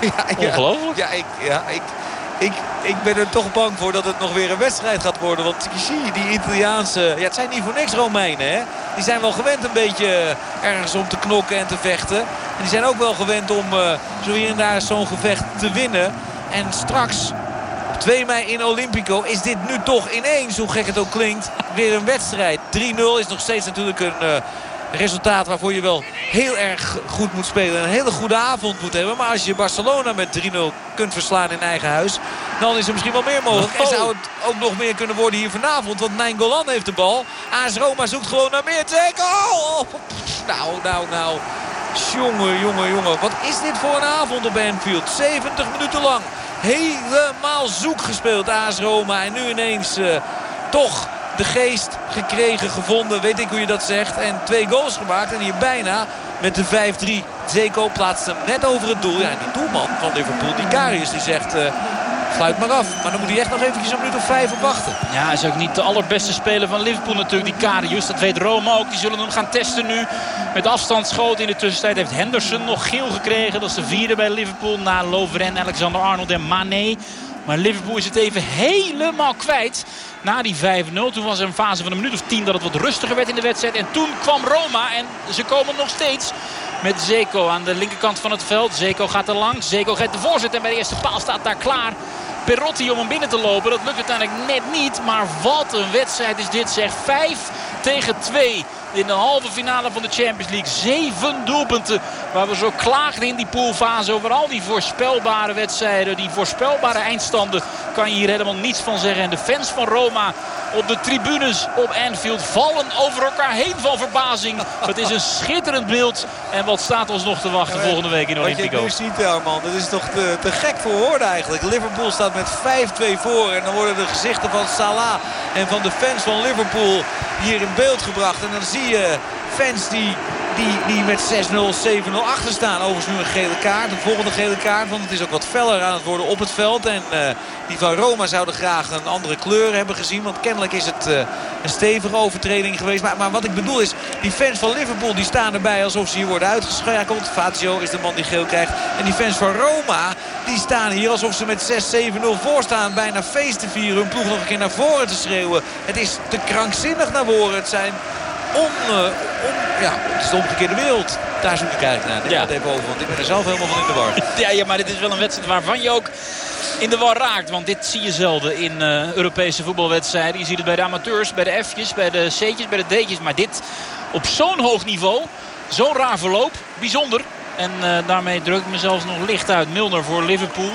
Speaker 15: Ja,
Speaker 13: Ongelooflijk.
Speaker 15: Ja, ik, ja ik, ik, ik ben er toch bang voor dat het nog weer een wedstrijd gaat worden. Want ziet die Italiaanse... Ja, het zijn niet voor niks Romeinen, hè. Die zijn wel gewend een beetje ergens om te knokken en te vechten. En die zijn ook wel gewend om uh, zo hier en daar zo'n gevecht te winnen. En straks... Op 2 mei in Olympico is dit nu toch ineens, hoe gek het ook klinkt, weer een wedstrijd. 3-0 is nog steeds natuurlijk een uh, resultaat waarvoor je wel heel erg goed moet spelen. En een hele goede avond moet hebben. Maar als je Barcelona met 3-0 kunt verslaan in eigen huis, dan is er misschien wel meer mogelijk. En zou het ook nog meer kunnen worden hier vanavond. Want Nainggolan heeft de bal. AS Roma zoekt gewoon naar meer. Zeko! Oh, nou, nou, nou. Jongen, jongen, jongen. Wat is dit voor een avond op Anfield? 70 minuten lang. Helemaal zoek gespeeld AS Roma. En nu ineens uh, toch de geest gekregen, gevonden. Weet ik hoe je dat zegt. En twee goals gemaakt. En hier bijna met de 5-3. Zeko plaatst hem net over het doel. Ja, die doelman van Liverpool, die Karius, die zegt... Uh, sluit maar af. Maar dan moet hij echt nog eventjes een minuut of vijf op wachten.
Speaker 13: Ja, hij is ook niet de allerbeste speler van Liverpool natuurlijk, die Karius. Dat weet Roma ook. Die zullen hem gaan testen nu. Met afstandsschoten in de tussentijd heeft Henderson nog geel gekregen. Dat is de vierde bij Liverpool. Na Lovren, Alexander Arnold en Mane. Maar Liverpool is het even helemaal kwijt. Na die 5-0. Toen was er een fase van een minuut of tien dat het wat rustiger werd in de wedstrijd. En toen kwam Roma. En ze komen nog steeds met Zeko aan de linkerkant van het veld. Zeko gaat er langs. Zeko gaat de voorzet. En bij de eerste paal staat daar klaar. Perotti om hem binnen te lopen. Dat lukt uiteindelijk net niet. Maar wat een wedstrijd is dit zeg. 5 tegen 2 in de halve finale van de Champions League. Zeven doelpunten waar we zo klaagden in die poolfase over al die voorspelbare wedstrijden. Die voorspelbare eindstanden kan je hier helemaal niets van zeggen. En de fans van Roma op de tribunes op Anfield vallen over elkaar heen van verbazing. Het is een schitterend beeld. En wat staat ons nog te wachten
Speaker 15: Ja,
Speaker 13: volgende week in Olympico.
Speaker 15: Wat je nu ziet, Herman, dat is toch te, te gek voor woorden eigenlijk. Liverpool staat met 5-2 voor. En dan worden de gezichten van Salah en van de fans van Liverpool hier in beeld gebracht. En dan zie je fans die die, die met 6-0, 7-0 achter staan. Overigens nu een gele kaart. Een volgende gele kaart. Want het is ook wat feller aan het worden op het veld. En uh, die van Roma zouden graag een andere kleur hebben gezien. Want kennelijk is het uh, een stevige overtreding geweest. Maar, maar, wat ik bedoel is, die fans van Liverpool die staan erbij alsof ze hier worden uitgeschakeld. Fazio is de man die geel krijgt. En die fans van Roma, die staan hier alsof ze met 6-7-0 voor staan. Bijna feest te vieren. Hun ploeg nog een keer naar voren te schreeuwen. Het is te krankzinnig naar voren. Het zijn on, uh, on, ja, het is de omgekeerde wereld. Daar zoek ik eigenlijk naar. Denk ja. even over, want ik ben er zelf helemaal van in de war. <laughs>
Speaker 13: ja, ja, maar dit is wel een wedstrijd waarvan je ook in de war raakt. Want dit zie je zelden in uh, Europese voetbalwedstrijden. Je ziet het bij de amateurs, bij de F'jes, bij de C'tjes, bij de D'tjes. Maar dit op zo'n hoog niveau, zo'n raar verloop, bijzonder. En uh, daarmee druk ik mezelf nog licht uit. Milner voor Liverpool.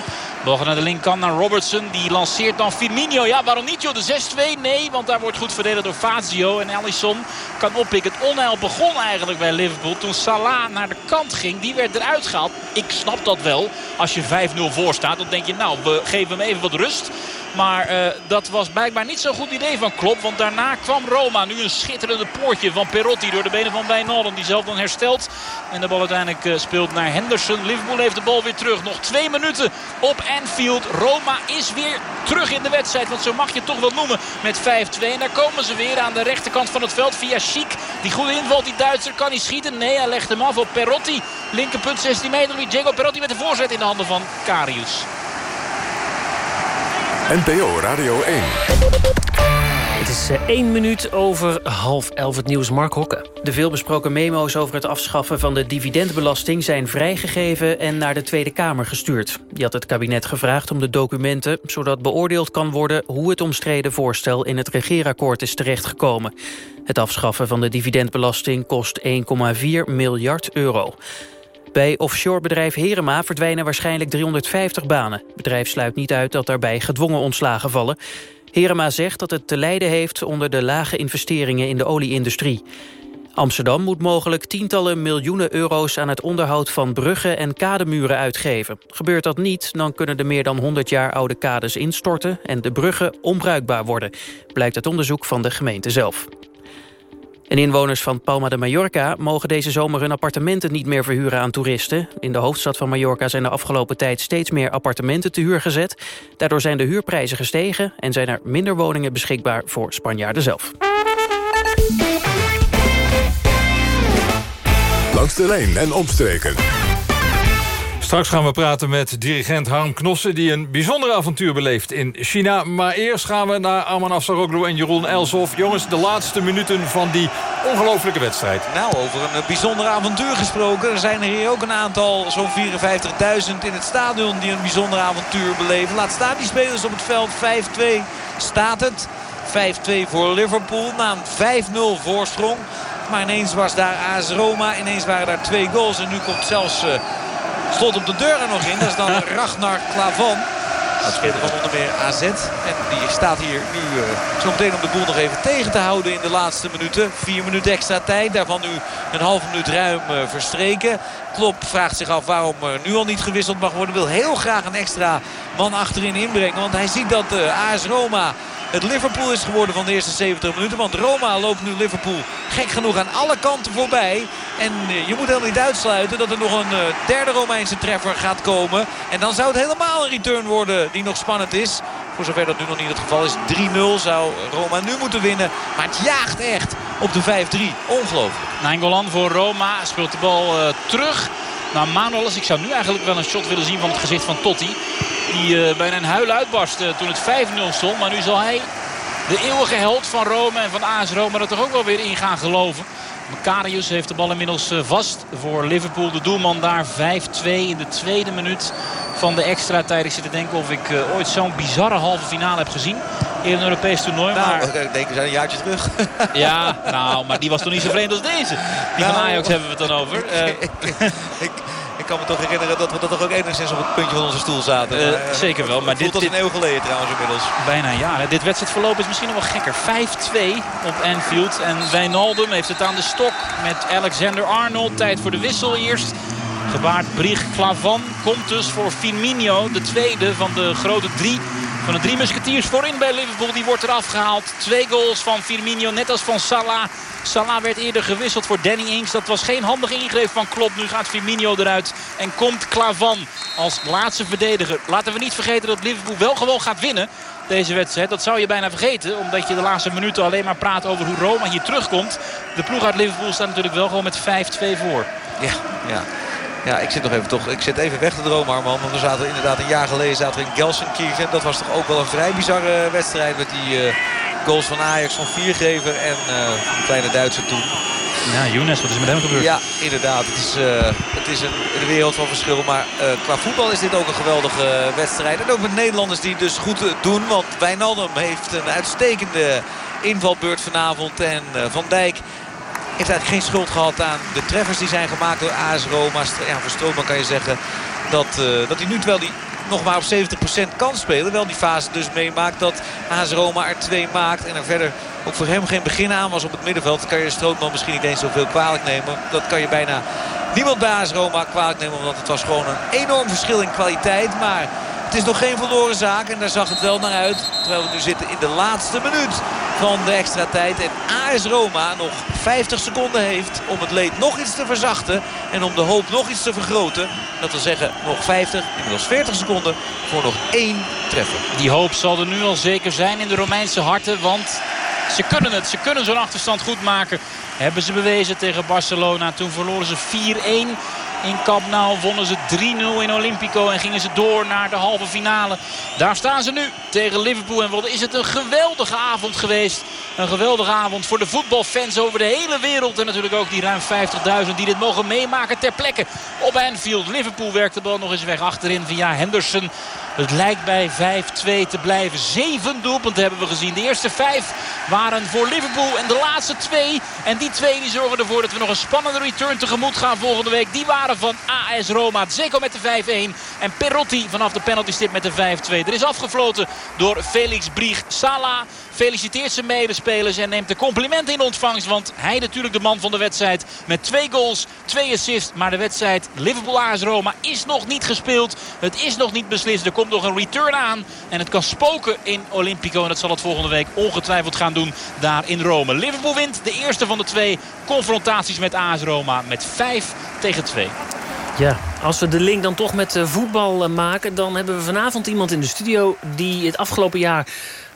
Speaker 13: Bal naar de linkerkant naar Robertson. Die lanceert dan Firmino. Ja, waarom niet joh? De 6-2? Nee, want daar wordt goed verdedigd door Fazio. En Alisson kan oppikken. Het onheil begon eigenlijk bij Liverpool. Toen Salah naar de kant ging. Die werd eruit gehaald. Ik snap dat wel. Als je 5-0 voor staat, dan denk je nou, we geven hem even wat rust. Maar uh, dat was blijkbaar niet zo'n goed idee van Klopp. Want daarna kwam Roma. Nu een schitterende poortje van Perotti door de benen van Wijnaldum. Die zelf dan herstelt. En de bal uiteindelijk uh, speelt naar Henderson. Liverpool heeft de bal weer terug. Nog twee minuten op Anfield. Roma is weer terug in de wedstrijd. Want zo mag je het toch wel noemen met 5-2. En daar komen ze weer aan de rechterkant van het veld via Chic. Die goed invalt, die Duitser. Kan hij schieten? Nee, hij legt hem af op Perotti. Linkerpunt 16 meter. Diego Perotti met de voorzet in de handen van Karius.
Speaker 10: NPO Radio 1.
Speaker 12: Het is uh, één minuut over half elf het nieuws. Mark Hokke.
Speaker 1: De veelbesproken memo's over het afschaffen van de dividendbelasting... zijn vrijgegeven en naar de Tweede Kamer gestuurd. Die had het kabinet gevraagd om de documenten... zodat beoordeeld kan worden hoe het omstreden voorstel... in het regeerakkoord is terechtgekomen. Het afschaffen van de dividendbelasting kost 1,4 miljard euro. Bij offshorebedrijf Herema verdwijnen waarschijnlijk 350 banen. Het bedrijf sluit niet uit dat daarbij gedwongen ontslagen vallen. Herema zegt dat het te lijden heeft onder de lage investeringen in de olieindustrie. Amsterdam moet mogelijk tientallen miljoenen euro's aan het onderhoud van bruggen en kademuren uitgeven. Gebeurt dat niet, dan kunnen de meer dan 100 jaar oude kades instorten en de bruggen onbruikbaar worden, blijkt uit onderzoek van de gemeente zelf. En inwoners van Palma de Mallorca mogen deze zomer hun appartementen niet meer verhuren aan toeristen. In de hoofdstad van Mallorca zijn de afgelopen tijd steeds meer appartementen te huur gezet. Daardoor zijn de huurprijzen gestegen en zijn er minder woningen beschikbaar voor Spanjaarden zelf.
Speaker 10: Langs de lijn en omstreken.
Speaker 11: Straks gaan we praten met dirigent Harm Knossen... die een bijzonder avontuur beleeft in China. Maar eerst gaan we naar Arman Afsaroglu en Jeroen Elsof. Jongens, de laatste minuten van die ongelofelijke wedstrijd.
Speaker 15: Nou, over een bijzonder avontuur gesproken. Er zijn er hier ook een aantal, zo'n 54.000 in het stadion... die een bijzonder avontuur beleven. Laat staan die spelers op het veld. 5-2 staat het. 5-2 voor Liverpool na een 5-0 voorsprong. Maar ineens was daar AS Roma. Ineens waren daar twee goals. En nu komt zelfs... Uh, Slot op de deur er nog in. Dat is dan <laughs> Ragnar Klavan. Speler van onder meer AZ. En die staat hier nu uh, zo meteen om de boel nog even tegen te houden in de laatste minuten. Vier minuten extra tijd. Daarvan nu een halve minuut ruim uh, verstreken. Klop vraagt zich af waarom uh, nu al niet gewisseld mag worden. Wil heel graag een extra man achterin inbrengen. Want hij ziet dat AS Roma het Liverpool is geworden van de eerste 70 minuten. Want Roma loopt nu Liverpool gek genoeg aan alle kanten voorbij. En je moet helemaal niet uitsluiten dat er nog een derde Romeinse treffer gaat komen. En dan zou het helemaal een return worden die nog spannend is. Voor zover dat nu nog niet het geval is. 3-0 zou Roma nu moeten winnen. Maar het jaagt echt op de 5-3. Ongelooflijk.
Speaker 13: Nainggolan voor Roma speelt de bal uh, terug naar Manolas. Ik zou nu eigenlijk wel een shot willen zien van het gezicht van Totti. Die uh, bijna een huil uitbarstte toen het 5-0 stond. Maar nu zal hij de eeuwige held van Rome en van AS Roma er toch ook wel weer in gaan geloven. Macarius heeft de bal inmiddels vast voor Liverpool. De doelman daar 5-2 in de tweede minuut van de extra tijd. Ik zit te denken of ik uh, ooit zo'n bizarre halve finale heb gezien. In een Europees toernooi.
Speaker 15: Nou,
Speaker 13: maar...
Speaker 15: ik denk we zijn een jaartje terug. <laughs>
Speaker 13: ja, nou, maar die was toch niet zo vreemd als deze. Die nou, van Ajax hebben we het dan over. Uh,
Speaker 15: ik, ik kan me toch herinneren dat we dat toch ook enigszins op het puntje van onze stoel zaten.
Speaker 13: Uh, maar, zeker wel. Maar
Speaker 15: dit is een eeuw geleden trouwens inmiddels.
Speaker 13: Bijna een jaar. Dit wedstrijdverloop is misschien nog wel gekker. 5-2 op Anfield. En Wijnaldum heeft het aan de stok met Alexander Arnold. Tijd voor de wissel eerst. Gebaard Brig Klavan komt dus voor Firmino. De tweede van de grote drie van de drie musketiers voorin bij Liverpool. Die wordt eraf gehaald. Twee goals van Firmino, net als van Salah. Salah werd eerder gewisseld voor Danny Ings. Dat was geen handig ingreep van Klopp. Nu gaat Firmino eruit en komt Klavan als laatste verdediger. Laten we niet vergeten dat Liverpool wel gewoon gaat winnen deze wedstrijd. Dat zou je bijna vergeten. Omdat je de laatste minuten alleen maar praat over hoe Roma hier terugkomt. De ploeg uit Liverpool staat natuurlijk wel gewoon met 5-2 voor.
Speaker 15: Ja, ja. Ja, ik zit nog even, toch, ik zit even weg te dromen, Arman. Want we zaten inderdaad een jaar geleden zaten we in Gelsenkirchen. Dat was toch ook wel een vrij bizarre wedstrijd. Met die uh, goals van Ajax van Viergever en uh, een kleine Duitser toen.
Speaker 13: Ja, Younes, wat is met hem gebeurd?
Speaker 15: Ja, inderdaad. Het is, uh, het is een, een, wereld van verschil. Maar uh, qua voetbal is dit ook een geweldige wedstrijd. En ook met Nederlanders die dus goed doen. Want Wijnaldum heeft een uitstekende invalbeurt vanavond. En Van Dijk heeft eigenlijk geen schuld gehad aan de treffers die zijn gemaakt door AS Roma. Ja, voor Strootman kan je zeggen dat, uh, dat hij nu terwijl hij nog maar op 70% kan spelen. Wel die fase dus meemaakt dat AS Roma er twee maakt. En er verder ook voor hem geen begin aan was op het middenveld. Kan je Strootman misschien niet eens zoveel kwalijk nemen. Dat kan je bijna niemand bij AS Roma kwalijk nemen. Omdat het was gewoon een enorm verschil in kwaliteit. Maar het is nog geen verloren zaak. En daar zag het wel naar uit. Terwijl we nu zitten in de laatste minuut van de extra tijd. En AS Roma nog 50 seconden heeft om het leed nog iets te verzachten. En om de hoop nog iets te vergroten. Dat wil zeggen nog 50, inmiddels 40 seconden voor nog één treffer.
Speaker 13: Die hoop zal er nu al zeker zijn in de Romeinse harten. Want ze kunnen het. Ze kunnen zo'n achterstand goed maken. Hebben ze bewezen tegen Barcelona. Toen verloren ze 4-1 in Camp Nou. Wonnen ze 3-0 in Olympico en gingen ze door naar de halve finale. Daar staan ze nu tegen Liverpool. En wat is het een geweldige avond geweest. Een geweldige avond voor de voetbalfans over de hele wereld. En natuurlijk ook die ruim 50.000 die dit mogen meemaken ter plekke op Anfield. Liverpool werkt de bal nog eens weg achterin via Henderson. Het lijkt bij 5-2 te blijven. Zeven doelpunten hebben we gezien. De eerste vijf waren voor Liverpool. En de laatste twee. En die twee die zorgen ervoor dat we nog een spannende return tegemoet gaan volgende week. Die waren van AS Roma. Zeko met de 5-1. En Perotti vanaf de penaltystip met de 5-2. Er is afgefloten door Felix Brieg Sala. Feliciteert zijn medespelers en neemt de complimenten in ontvangst. Want hij natuurlijk de man van de wedstrijd. Met twee goals, twee assists. Maar de wedstrijd Liverpool AS Roma is nog niet gespeeld. Het is nog niet beslist. Er komt nog een return aan. En het kan spoken in Olympico. En dat zal het volgende week ongetwijfeld gaan doen daar in Rome. Liverpool wint de eerste van de twee confrontaties met AS Roma. Met 5 tegen 2.
Speaker 12: Ja, als we de link dan toch met voetbal maken... dan hebben we vanavond iemand in de studio die het afgelopen jaar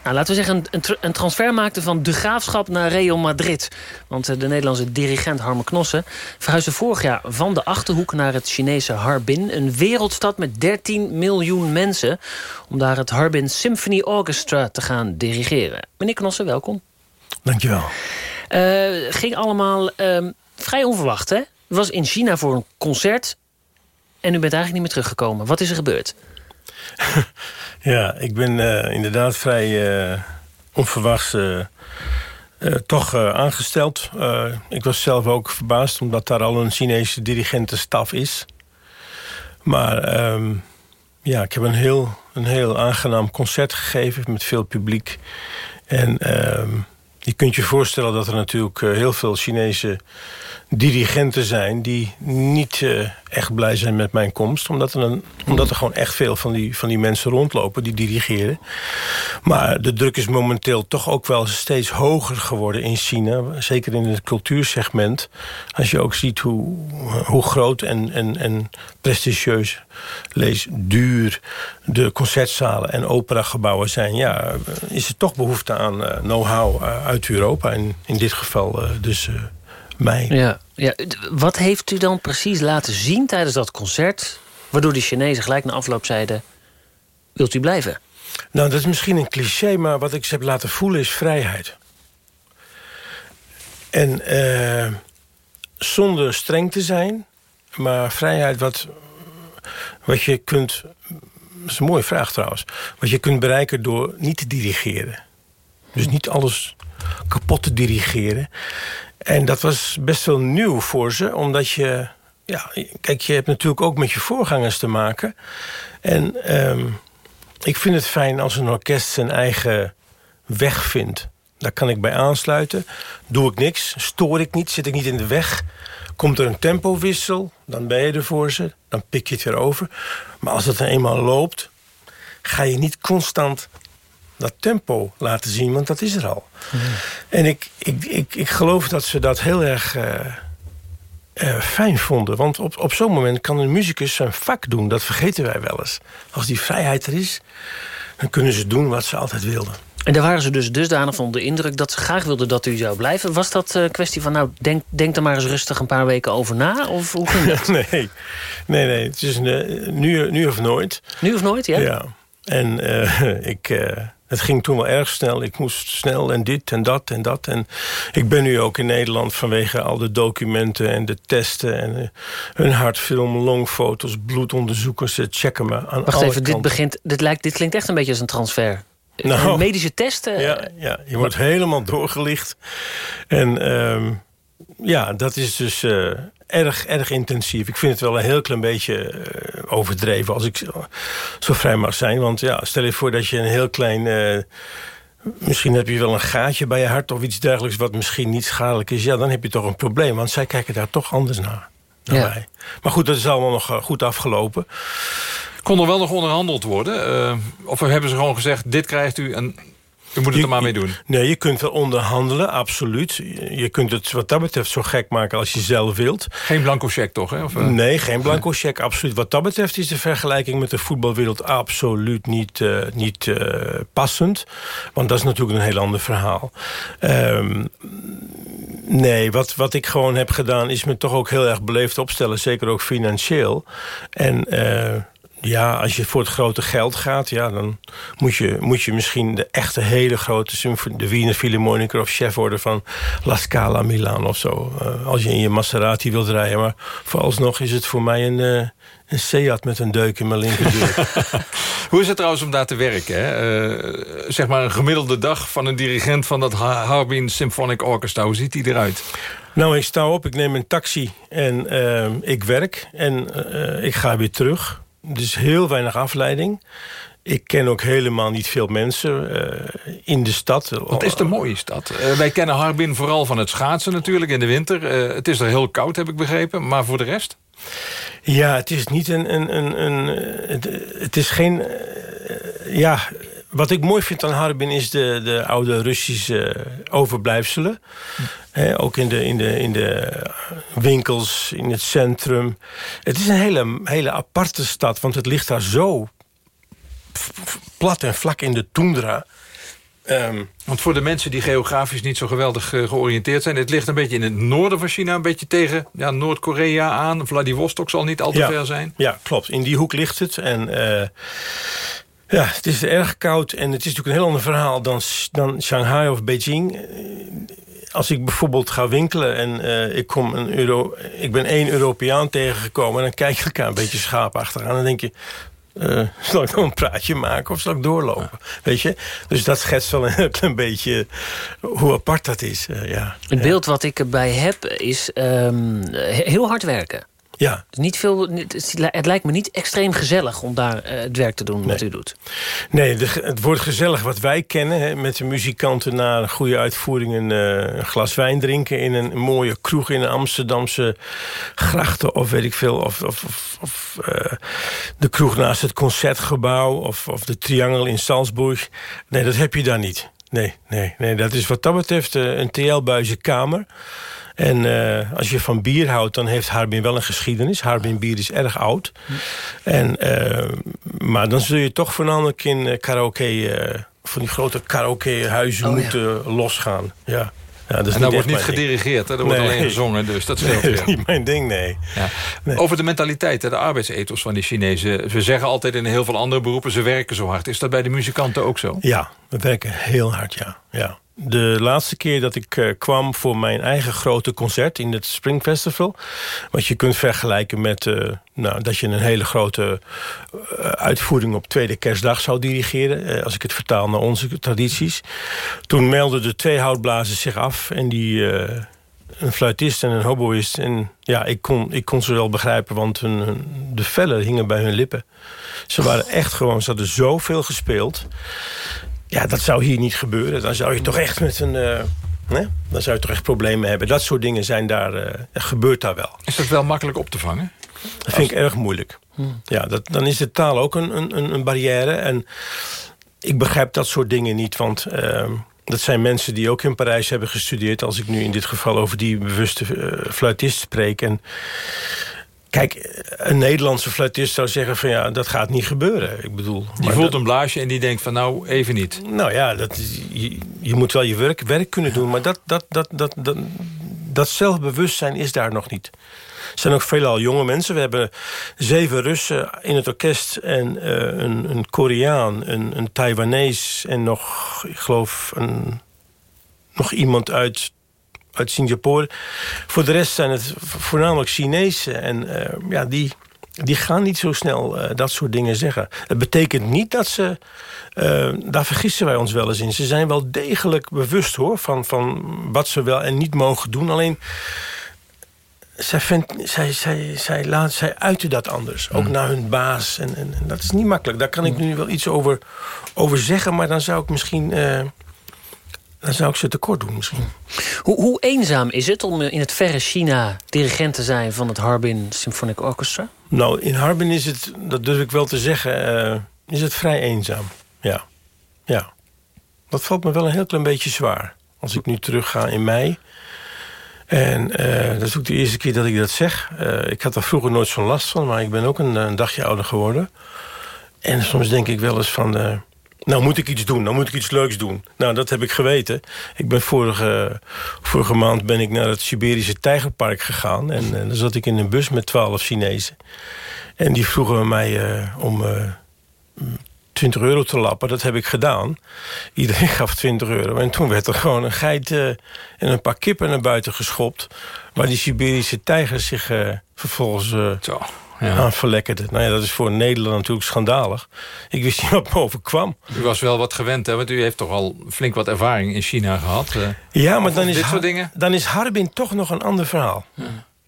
Speaker 12: nou, laten we zeggen, een, een, transfer maakte van de graafschap naar Real Madrid. Want de Nederlandse dirigent Harme Knossen verhuisde vorig jaar van de Achterhoek naar het Chinese Harbin. Een wereldstad met 13 miljoen mensen. Om daar het Harbin Symphony Orchestra te gaan dirigeren. Meneer Knossen, welkom.
Speaker 18: Dankjewel.
Speaker 12: Uh, ging allemaal uh, vrij onverwacht, hè? U was in China voor een concert en u bent eigenlijk niet meer teruggekomen. Wat is er gebeurd? <laughs>
Speaker 18: Ja, ik ben uh, inderdaad vrij uh, onverwachts uh, toch aangesteld. ik was zelf ook verbaasd, omdat daar al een Chinese dirigentenstaf is. Maar um, ja, ik heb een heel, een heel aangenaam concert gegeven met veel publiek. En um, je kunt je voorstellen dat er natuurlijk heel veel Chinese dirigenten zijn... die niet uh, echt blij zijn met mijn komst. Omdat er, een, omdat er gewoon echt veel van die, van die mensen rondlopen die dirigeren. Maar de druk is momenteel toch ook wel steeds hoger geworden in China. Zeker in het cultuursegment. Als je ook ziet hoe, hoe groot en, en, en prestigieus... lees duur de concertzalen en operagebouwen zijn... ja, is er toch behoefte aan uh, know-how uh, uit Europa. En in dit geval dus
Speaker 12: Ja, ja, wat heeft u dan precies laten zien tijdens dat concert... waardoor de Chinezen gelijk na afloop zeiden... wilt u blijven?
Speaker 18: Nou, dat is misschien een cliché, maar wat ik ze heb laten voelen is vrijheid. En uh, zonder streng te zijn, maar vrijheid wat, wat je kunt... Dat is een mooie vraag trouwens. Wat je kunt bereiken door niet te dirigeren. Dus niet alles kapot te dirigeren. En dat was best wel nieuw voor ze, omdat je... Ja, kijk, je hebt natuurlijk ook met je voorgangers te maken. En um, ik vind het fijn als een orkest zijn eigen weg vindt. Daar kan ik bij aansluiten. Doe ik niks, stoor ik niet, zit ik niet in de weg. Komt er een tempowissel, dan ben je er voor ze. Dan pik je het weer over. Maar als het dan eenmaal loopt, ga je niet constant dat tempo laten zien, want dat is er al. En ik, ik, ik, ik geloof dat ze dat heel erg eh, eh, fijn vonden. Want op, op zo'n moment kan een muzikus zijn vak doen. Dat vergeten wij wel eens. Als die vrijheid er is, dan kunnen ze doen wat ze altijd wilden.
Speaker 12: En daar waren ze dus dusdanig van de indruk dat ze graag wilden dat u zou blijven. Was dat een kwestie van, nou, denk, denk er maar eens rustig een paar weken over na? Of hoe ging dat? <laughs>
Speaker 18: nee, nee, nee. Het is een, eh, nu, nu of nooit.
Speaker 12: Nu of nooit, ja?
Speaker 18: Ja. En eh, <laughs> ik, eh, het ging toen wel erg snel. Ik moest snel en dit en dat en dat. En ik ben nu ook in Nederland vanwege al de documenten en de testen... en hun hartfilm, longfoto's, bloedonderzoekers. Ze checken me aan
Speaker 12: Wacht
Speaker 18: alle
Speaker 12: even, dit, begint, dit, lijkt, dit klinkt echt een beetje als een transfer.
Speaker 18: Nou.
Speaker 12: Een medische testen?
Speaker 18: Ja, ja, je wordt helemaal doorgelicht. En ehm, ja, dat is dus eh, erg, erg intensief. Ik vind het wel een heel klein beetje eh, overdreven... als ik zo, zo vrij mag zijn. Want ja, stel je voor dat je een heel klein... eh, Misschien heb je wel een gaatje bij je hart of iets dergelijks... wat misschien niet schadelijk is. Ja, dan heb je toch een probleem. Want zij kijken daar toch anders naar. dan
Speaker 11: Ja.
Speaker 18: wij. Maar goed, dat is allemaal nog eh, goed afgelopen.
Speaker 11: Kon er wel nog onderhandeld worden? Eh, of hebben ze gewoon gezegd, dit krijgt u en u moet het er maar mee doen?
Speaker 18: Nee, je kunt wel onderhandelen, absoluut. Je je kunt het wat dat betreft zo gek maken als je zelf wilt.
Speaker 11: Geen blanco cheque toch? Hè? Of, eh?
Speaker 18: Nee, geen blanco cheque, absoluut. Wat dat betreft is de vergelijking met de voetbalwereld absoluut niet, eh, niet eh, passend. Want dat is natuurlijk een heel ander verhaal. Ehm, nee, wat, wat ik gewoon heb gedaan is me toch ook heel erg beleefd opstellen. Zeker ook financieel. En... ja, als je voor het grote geld gaat, ja, dan moet je, moet je misschien de echte hele grote symfonie, de Wiener Philharmoniker of chef worden van La Scala Milan of zo. Eh, als je in je Maserati wilt rijden. Maar vooralsnog is het voor mij een, eh, een Seat met een deuk in mijn linkerdeur. <laughs>
Speaker 11: Hoe is het trouwens om daar te werken? Hè? Eh, zeg maar een gemiddelde dag van een dirigent van dat Ha- Harbin Symphonic Orchestra. Hoe ziet die eruit?
Speaker 18: Nou, ik sta op, ik neem een taxi en ik werk en eh, ik ga weer terug. Dus heel weinig afleiding. Ik ken ook helemaal niet veel mensen eh, in de stad.
Speaker 11: Wat is de mooie stad? Eh, wij kennen Harbin vooral van het schaatsen natuurlijk in de winter. Eh, het is er heel koud, heb ik begrepen. Maar voor de rest?
Speaker 18: Ja, het is niet een... een, een, een het, het is geen... ja, wat ik mooi vind aan Harbin is de, de oude Russische overblijfselen. Ook in de, in, de, in de winkels, in het centrum. Het is een hele, hele aparte stad, want het ligt daar zo plat en vlak in de toendra. Ehm,
Speaker 11: Want voor de mensen die geografisch niet zo geweldig eh, georiënteerd zijn... het ligt een beetje in het noorden van China... een beetje tegen ja, Noord-Korea aan. Vladivostok zal niet al te
Speaker 18: ja,
Speaker 11: ver zijn.
Speaker 18: Ja, klopt. In die hoek ligt het. En eh, ja, het is erg koud. En het is natuurlijk een heel ander verhaal dan, dan Shanghai of Beijing. Eh, Als ik bijvoorbeeld ga winkelen en eh, ik, kom een Euro, ik ben één Europeaan tegengekomen... en dan kijk je elkaar een beetje schaapachtig aan. En dan denk je, eh, <laughs> zal ik nog een praatje maken of zal ik doorlopen? Weet je? Dus dat schetst wel <laughs> een klein beetje hoe apart dat is. ja.
Speaker 12: Het beeld wat ik erbij heb is ehm, he- heel hard werken.
Speaker 18: Ja.
Speaker 12: Dus niet veel, het li- het lijkt me niet extreem gezellig om daar eh, het werk te doen wat u doet.
Speaker 18: Nee, de, het wordt gezellig wat wij kennen. Hè, met de muzikanten na een goede uitvoering een, eh, een glas wijn drinken... in een mooie kroeg in een Amsterdamse grachten of weet ik veel. Of, of, of, of, eh, de kroeg naast het Concertgebouw of, of de Triangel in Salzburg. Nee, dat heb je daar niet. Nee, nee, nee dat is wat dat betreft een TL-buizen kamer... En eh, als je van bier houdt, dan heeft Harbin wel een geschiedenis. Harbin bier is erg oud. En, eh, maar dan zul je toch voornamelijk in eh, karaoke... eh, van die grote karaokehuizen
Speaker 11: Oh, ja.
Speaker 18: moeten losgaan. Ja. Ja, dat is
Speaker 11: en daar wordt niet gedirigeerd, hè? er wordt alleen gezongen. Dus dat scheelt
Speaker 18: Nee,
Speaker 11: weer.
Speaker 18: dat is niet mijn ding, nee.
Speaker 11: Ja. Over de mentaliteit, hè, de arbeidsethos van die Chinezen. Ze zeggen altijd in heel veel andere beroepen... ze werken zo hard. Is dat bij de muzikanten ook zo?
Speaker 18: Ja, we werken heel hard, ja. ja. De laatste keer dat ik eh, kwam voor mijn eigen grote concert... in het Spring Festival... wat je kunt vergelijken met eh, nou, dat je een hele grote eh, uitvoering... op tweede kerstdag zou dirigeren... als ik het vertaal naar onze tradities. Toen meldden de twee houtblazers zich af... en die... een fluitist en een hoboïst. En ja, ik kon, ik kon ze wel begrijpen, want hun- de vellen hingen bij hun lippen. Ze waren echt gewoon, ze hadden zoveel gespeeld. Ja, dat zou hier niet gebeuren. Dan zou je toch echt met een... eh? Dan zou je toch echt problemen hebben. Dat soort dingen zijn daar, eh, gebeurt daar wel.
Speaker 11: Is dat wel makkelijk op te vangen?
Speaker 18: Dat vind ik erg moeilijk. Ja, dat, dan is de taal ook een, een, een- een barrière. En ik begrijp dat soort dingen niet, want... ehm, dat zijn mensen die ook in Parijs hebben gestudeerd... als ik nu in dit geval over die bewuste eh, fluitist spreek. En kijk, een Nederlandse fluitist zou zeggen van... ja, dat gaat niet gebeuren. Ik bedoel...
Speaker 11: Die voelt
Speaker 18: dat-
Speaker 11: een blaasje en die denkt van nou, even niet.
Speaker 18: nou ja, dat, je moet wel je werk, werk kunnen doen. Maar dat, dat, dat, dat, dat, dat zelfbewustzijn is daar nog niet. Er zijn ook veelal jonge mensen. We hebben zeven Russen in het orkest... en eh, een, een Koreaan, een, een Taiwanees... en nog, ik geloof, een, nog iemand uit, uit Singapore. Voor de rest zijn het voornamelijk Chinezen. En eh, ja, die, die gaan niet zo snel eh, dat soort dingen zeggen. Het betekent niet dat ze... eh, daar vergissen wij ons wel eens in. Ze zijn wel degelijk bewust hoor, van, van wat ze wel en niet mogen doen. Alleen, zij, vindt, zij, zij, zij, laat, zij uiten dat anders. Ook naar hun baas. En, en, en dat is niet makkelijk. Daar kan ik nu wel iets over, over zeggen. Maar dan zou ik misschien... dan zou ik ze tekort doen misschien.
Speaker 12: Hoe, hoe eenzaam is het om eh, in het verre China dirigent te zijn van het Harbin Symphonic Orchestra?
Speaker 18: Nou, in Harbin is het, dat durf ik wel te zeggen, eh, is het vrij eenzaam. Ja. ja. Dat valt me wel een heel klein beetje zwaar. Als ik nu terugga in mei. En eh, dat is ook de eerste keer dat ik dat zeg. Ik had er vroeger nooit zo'n last van, maar ik ben ook een, een dagje ouder geworden. En soms denk ik wel eens van... eh, nou moet ik iets doen, nou moet ik iets leuks doen. Nou, dat heb ik geweten. Ik ben vorige, vorige maand ben ik naar het Siberische tijgerpark gegaan. En, eh, dan zat ik in een bus met twaalf Chinezen. En die vroegen mij eh, om eh, 20 euro te lappen. Dat heb ik gedaan. Iedereen <laughs> gaf 20 euro. En toen werd er gewoon een geit eh, en een paar kippen naar buiten geschopt. Waar die Siberische tijgers zich eh, vervolgens eh, aan. Nou ja, dat is voor Nederland natuurlijk schandalig. Ik wist niet <laughs> wat me overkwam.
Speaker 11: U was wel wat gewend, hè? want u heeft toch al flink wat ervaring in China gehad. eh.
Speaker 18: Ja, maar dan is,
Speaker 11: dit
Speaker 18: Ha-
Speaker 11: soort dingen.
Speaker 18: dan is Harbin toch nog een ander verhaal.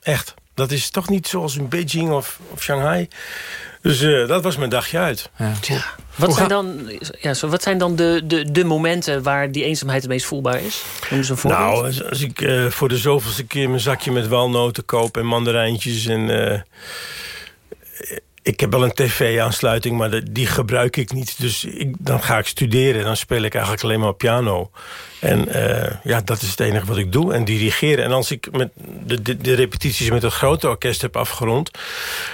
Speaker 18: Echt. Dat is toch niet zoals in Beijing of, of Shanghai. Dus eh, dat was mijn dagje uit.
Speaker 12: Wat zijn dan, ja, zo, wat zijn dan de, de, de momenten waar die eenzaamheid het meest voelbaar is? Noem eens een voorbeeld.
Speaker 18: Nou, als, als ik eh, voor de zoveelste keer mijn zakje met walnoten koop en mandarijntjes en... eh, ik heb wel een tv-aansluiting, maar die gebruik ik niet. Dus ik, dan ga ik studeren en dan speel ik eigenlijk alleen maar piano. En eh, ja, dat is het enige wat ik doe. En dirigeren. En als ik met de, de, de repetities met het grote orkest heb afgerond...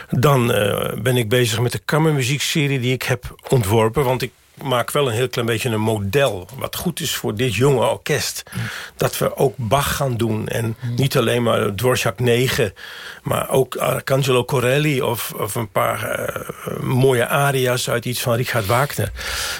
Speaker 18: dan eh, ben ik bezig met de kammermuziekserie die ik heb ontworpen. Want ik maak wel een heel klein beetje een model... wat goed is voor dit jonge orkest. Dat we ook Bach gaan doen. En niet alleen maar Dvorak 9... maar ook Arcangelo Corelli... of, of een paar eh, mooie aria's uit iets van Richard Wagner.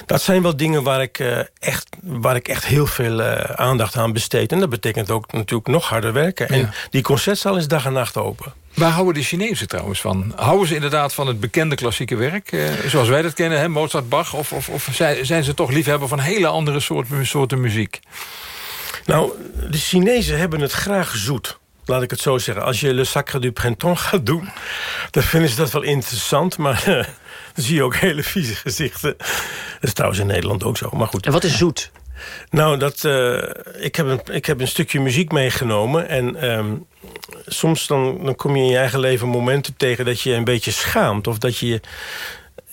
Speaker 18: Dat zijn wel dingen waar ik, eh, echt, waar ik echt heel veel eh, aandacht aan besteed. En dat betekent ook natuurlijk nog harder werken. En
Speaker 11: Ja.
Speaker 18: die concertzaal is dag en nacht open.
Speaker 11: Waar houden de Chinezen trouwens van? Houden ze inderdaad van het bekende klassieke werk? eh, zoals wij dat kennen, hè? Mozart, Bach? Of, of, of zijn, zijn ze toch liefhebber van hele andere soorten, soorten muziek?
Speaker 18: Nou, de Chinezen hebben het graag zoet. Laat ik het zo zeggen. Als je Le Sacre du Printemps gaat doen... dan vinden ze dat wel interessant. Maar eh, dan zie je ook hele vieze gezichten. Dat is trouwens in Nederland ook zo. Maar goed.
Speaker 12: En wat is zoet?
Speaker 18: Nou, dat, eh, ik, heb een, ik heb een stukje muziek meegenomen. En ehm, soms dan, dan kom je in je eigen leven momenten tegen... dat je je een beetje schaamt. Of dat je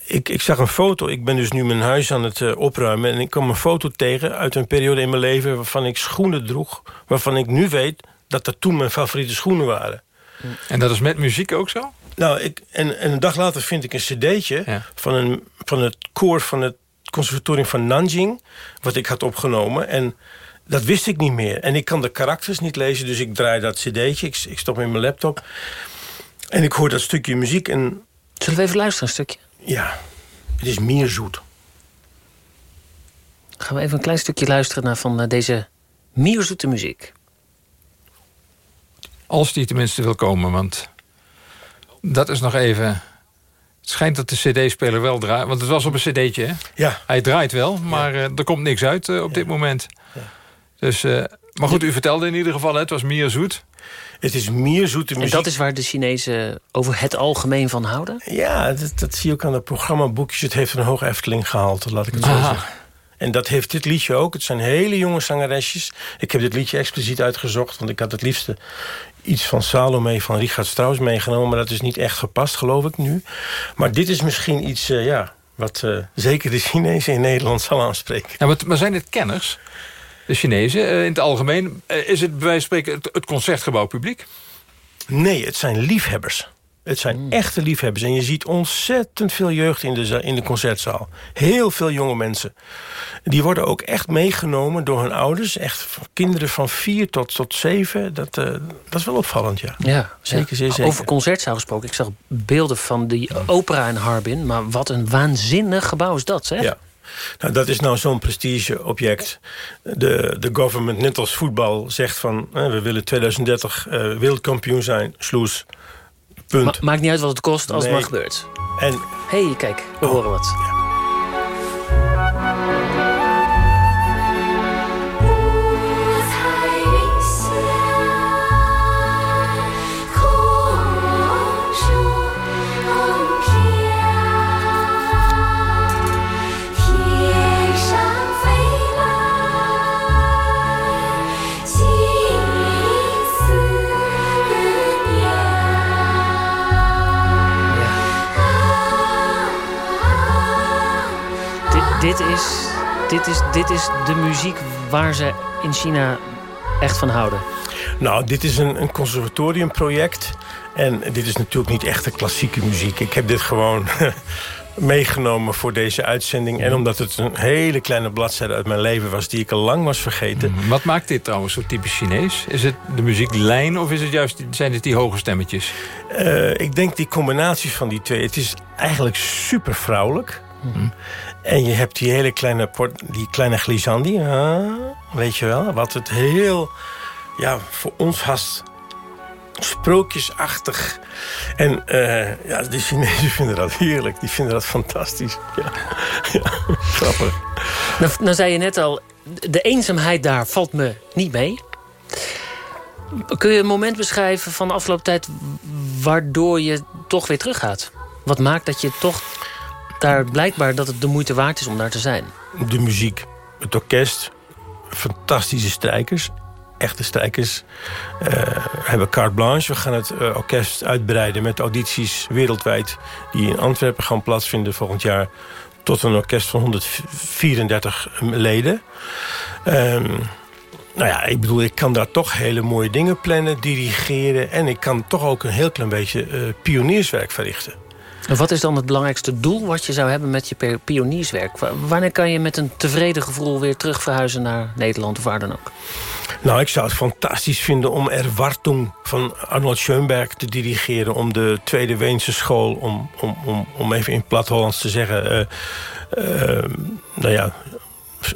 Speaker 18: ik, ik zag een foto. Ik ben dus nu mijn huis aan het eh, opruimen. En ik kwam een foto tegen uit een periode in mijn leven... waarvan ik schoenen droeg. Waarvan ik nu weet dat dat toen mijn favoriete schoenen waren.
Speaker 11: En dat is met muziek ook zo?
Speaker 18: Nou, ik, en, en een dag later vind ik een cd'tje... Van, een, van het koor van het conservatorium van Nanjing... wat ik had opgenomen. En dat wist ik niet meer. En ik kan de karakters niet lezen, dus ik draai dat cd'tje. Ik, ik stop in mijn laptop. En ik hoor dat stukje muziek en...
Speaker 12: Zullen we even luisteren, een stukje?
Speaker 18: Ja, het is meer zoet.
Speaker 12: Gaan we even een klein stukje luisteren naar van eh, deze mierzoete muziek.
Speaker 11: Als die tenminste wil komen, want dat is nog even... Het schijnt dat de cd-speler wel draait, want het was op een cd'tje, hè?
Speaker 18: Ja.
Speaker 11: Hij draait wel, maar eh, er komt niks uit eh, op dit moment. Dus, eh, maar goed, u vertelde in ieder geval, hè, het was meer zoet.
Speaker 18: Het is meer zoete
Speaker 12: En dat is waar de Chinezen over het algemeen van houden?
Speaker 18: Ja, dat, dat zie je ook aan de programmaboekjes. Het heeft een hoog Efteling gehaald, laat ik het zo
Speaker 12: Aha.
Speaker 18: zeggen. En dat heeft dit liedje ook. Het zijn hele jonge zangeresjes. Ik heb dit liedje expliciet uitgezocht, want ik had het liefste iets van Salome van Richard Strauss meegenomen, maar dat is niet echt gepast, geloof ik nu. Maar dit is misschien iets, eh, ja, Wat eh, zeker de Chinezen in Nederland zal aanspreken.
Speaker 11: Ja, maar, maar zijn het kenners, de Chinezen, eh, in het algemeen? Is het bij wijze van spreken het, het concertgebouw publiek?
Speaker 18: Nee, het zijn liefhebbers. Het zijn echte liefhebbers. En je ziet ontzettend veel jeugd in de, in de concertzaal. Heel veel jonge mensen. Die worden ook echt meegenomen door hun ouders. Echt kinderen van vier tot, tot zeven. Dat, eh, dat is wel opvallend, ja.
Speaker 12: Ja,
Speaker 18: Zeker, zeker.
Speaker 12: Over concertzaal gesproken. Ik zag beelden van die opera in Harbin. Maar wat een waanzinnig gebouw is dat, zeg.
Speaker 18: Ja. Nou, dat is nou zo'n prestigeobject. De, de government, net als voetbal, zegt van... eh, we willen 2030 eh, wereldkampioen zijn. Sloes. Punt.
Speaker 12: Ma- maakt niet uit wat het kost als
Speaker 18: Nee.
Speaker 12: het maar gebeurt.
Speaker 18: En
Speaker 12: Hé, hey, kijk, we horen wat. Dit, is, dit, is, dit is de muziek waar ze in China echt van houden.
Speaker 18: Nou, dit is een, een conservatoriumproject. En dit is natuurlijk niet echte klassieke muziek. Ik heb dit gewoon <laughs> meegenomen voor deze uitzending. En omdat het een hele kleine bladzijde uit mijn leven was... die ik al lang was vergeten.
Speaker 11: Wat maakt dit trouwens zo typisch Chinees? Is het de muzieklijn of is het juist, zijn het die hoge stemmetjes?
Speaker 18: Eh, ik denk die combinatie van die twee. Het is eigenlijk super vrouwelijk. En je hebt die hele kleine, port- die kleine glissandi. weet je wel? Wat het heel, ja, voor ons haast sprookjesachtig. En eh, ja, de Chinezen <laughs> vinden dat heerlijk. Die vinden dat fantastisch. Ja, <laughs> ja grappig.
Speaker 12: Nou, nou zei je net al, de eenzaamheid daar valt me niet mee. Kun je een moment beschrijven van de afgelopen tijd... waardoor je toch weer teruggaat? Wat maakt dat je toch daar blijkbaar dat het de moeite waard is om daar te zijn?
Speaker 18: De muziek, het orkest, fantastische strijkers. Echte strijkers. Eh, we hebben carte blanche. We gaan het eh, orkest uitbreiden met audities wereldwijd... die in Antwerpen gaan plaatsvinden volgend jaar... tot een orkest van 134 leden. Ehm, nou ja, ik bedoel, ik kan daar toch hele mooie dingen plannen, dirigeren... en ik kan toch ook een heel klein beetje eh, pionierswerk verrichten.
Speaker 12: Wat is dan het belangrijkste doel wat je zou hebben met je pionierswerk? Wa- Wanneer kan je met een tevreden gevoel weer terug verhuizen naar Nederland of waar dan ook?
Speaker 18: Nou, ik zou het fantastisch vinden om Erwartung van Arnold Schoenberg te dirigeren... om de Tweede Weense school, om, om, om, om even in plat Hollands te zeggen... eh, eh, nou ja,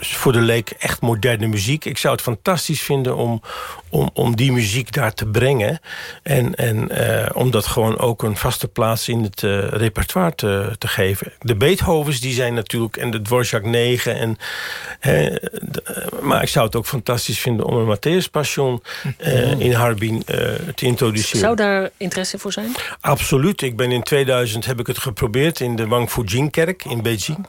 Speaker 18: voor de leek echt moderne muziek. Ik zou het fantastisch vinden om, om, om die muziek daar te brengen. En, en eh, om dat gewoon ook een vaste plaats in het eh, repertoire te, te geven. De Beethovens die zijn natuurlijk, en de Dvorak 9. En, hè, de- eh, maar ik zou het ook fantastisch vinden om een Matthäus Passion eh, in Harbin te introduceren.
Speaker 12: Zou daar interesse voor zijn?
Speaker 18: Absoluut. Ik ben in 2000 heb ik het geprobeerd in de Wang Fujin-kerk in Beijing.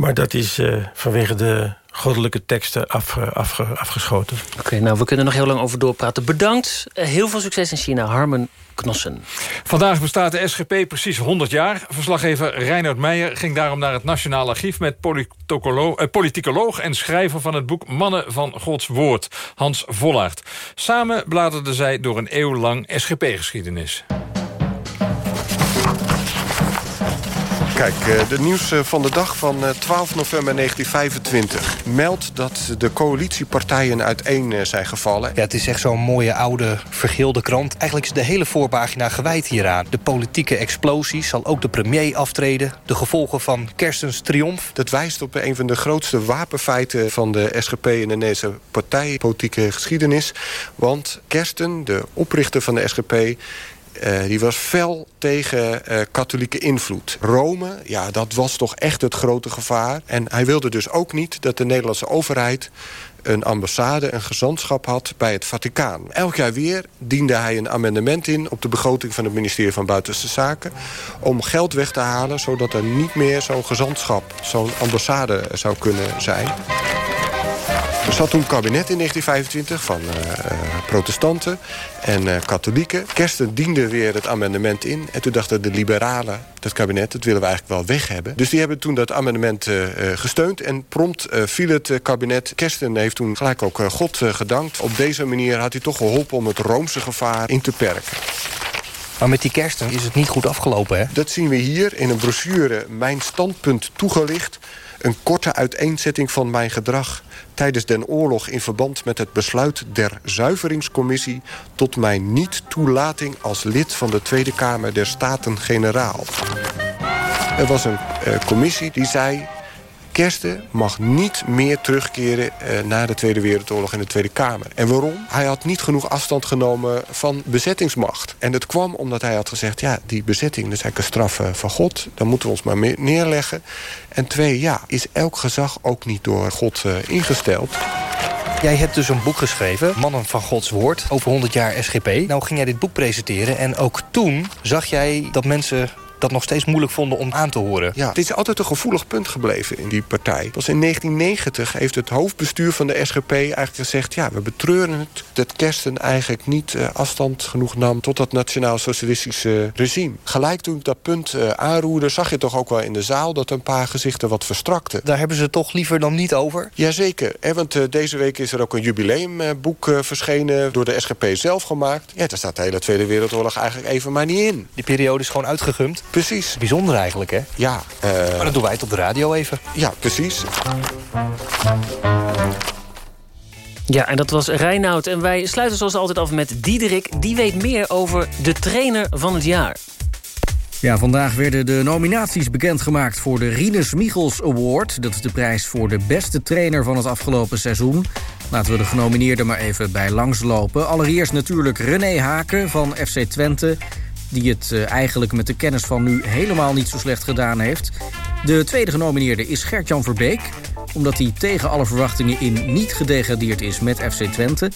Speaker 18: Maar dat is eh, vanwege de goddelijke teksten afge- afge- afgeschoten.
Speaker 12: Oké, nou, we kunnen er nog heel lang over doorpraten. Bedankt. Eh, Heel veel succes in China. Harmen Knossen.
Speaker 11: Vandaag bestaat de SGP precies 100 jaar. Verslaggever Reinhard Meijer ging daarom naar het Nationaal Archief... met politoloog, eh, politicoloog en schrijver van het boek Mannen van Gods Woord, Hans Vollaert. Samen bladerden zij door een eeuw lang SGP-geschiedenis.
Speaker 19: Kijk, eh, de nieuws eh, van de dag van eh, 12 november 1925 meldt dat de coalitiepartijen uiteen eh, zijn gevallen.
Speaker 20: Ja, het is echt zo'n mooie oude vergeelde krant. Eigenlijk is de hele voorpagina gewijd hieraan. De politieke explosie zal ook de premier aftreden. De gevolgen van Kerstens triomf.
Speaker 19: Dat wijst op een van de grootste wapenfeiten van de SGP in de Nederlandse partijpolitieke geschiedenis. Want Kersten, de oprichter van de SGP... eh, die was fel tegen eh, katholieke invloed. Rome, ja, dat was toch echt het grote gevaar. En hij wilde dus ook niet dat de Nederlandse overheid een ambassade, een gezantschap had bij het Vaticaan. Elk jaar weer diende hij een amendement in op de begroting van het ministerie van Buitenlandse Zaken om geld weg te halen, zodat er niet meer zo'n gezantschap, zo'n ambassade zou kunnen zijn. Er zat toen een kabinet in 1925 van uh, protestanten en uh, katholieken. Kersten diende weer het amendement in. En toen dachten de liberalen, dat kabinet, dat willen we eigenlijk wel weg hebben. Dus die hebben toen dat amendement gesteund. En prompt viel het kabinet. Kersten heeft toen gelijk ook God gedankt. Op deze manier had hij toch geholpen om het Roomse gevaar in te perken.
Speaker 20: Maar met die kersten is het niet goed afgelopen, hè?
Speaker 19: Dat zien we hier in een brochure Mijn Standpunt toegelicht. Een korte uiteenzetting van mijn gedrag tijdens den oorlog... in verband met het besluit der zuiveringscommissie... tot mijn niet-toelating als lid van de Tweede Kamer der Staten-Generaal. Er was een uh, commissie die zei... Kersten mag niet meer terugkeren uh, na de Tweede Wereldoorlog in de Tweede Kamer. En waarom? Hij had niet genoeg afstand genomen van bezettingsmacht. En dat kwam omdat hij had gezegd... ja, die bezetting dat is eigenlijk een straf uh, van God. Dan moeten we ons maar neerleggen. En twee, ja, is elk gezag ook niet door God uh, ingesteld...
Speaker 20: Jij hebt dus een boek geschreven, Mannen van Gods Woord, over 100 jaar SGP. Nou ging jij dit boek presenteren en ook toen zag jij dat mensen dat nog steeds moeilijk vonden om aan te horen.
Speaker 19: Ja, dit is altijd een gevoelig punt gebleven in die partij. Pas in 1990 heeft het hoofdbestuur van de SGP eigenlijk gezegd... ja, we betreuren het dat Kersten eigenlijk niet uh, afstand genoeg nam... tot dat nationaal-socialistische regime. Gelijk toen ik dat punt uh, aanroerde... zag je toch ook wel in de zaal dat een paar gezichten wat verstrakten.
Speaker 20: Daar hebben ze het toch liever dan niet over?
Speaker 19: Jazeker, hè, want uh, deze week is er ook een jubileumboek verschenen... door de SGP zelf gemaakt. Ja, daar staat de hele Tweede Wereldoorlog eigenlijk even maar niet in.
Speaker 20: Die periode is gewoon uitgegumd?
Speaker 19: Precies.
Speaker 20: Bijzonder eigenlijk, hè?
Speaker 19: Ja.
Speaker 20: Uh... Maar dan doen wij het op de radio even.
Speaker 19: Ja, precies.
Speaker 12: Ja, en dat was Reinoud. En wij sluiten zoals altijd af met Diederik. Die weet meer over de trainer van het jaar.
Speaker 21: Ja, vandaag werden de nominaties bekendgemaakt voor de Rinus Michels Award. Dat is de prijs voor de beste trainer van het afgelopen seizoen. Laten we de genomineerden maar even bij langslopen. Allereerst natuurlijk René Haken van FC Twente die het uh, eigenlijk met de kennis van nu helemaal niet zo slecht gedaan heeft. De tweede genomineerde is Gert-Jan Verbeek... omdat hij tegen alle verwachtingen in niet gedegradeerd is met FC Twente.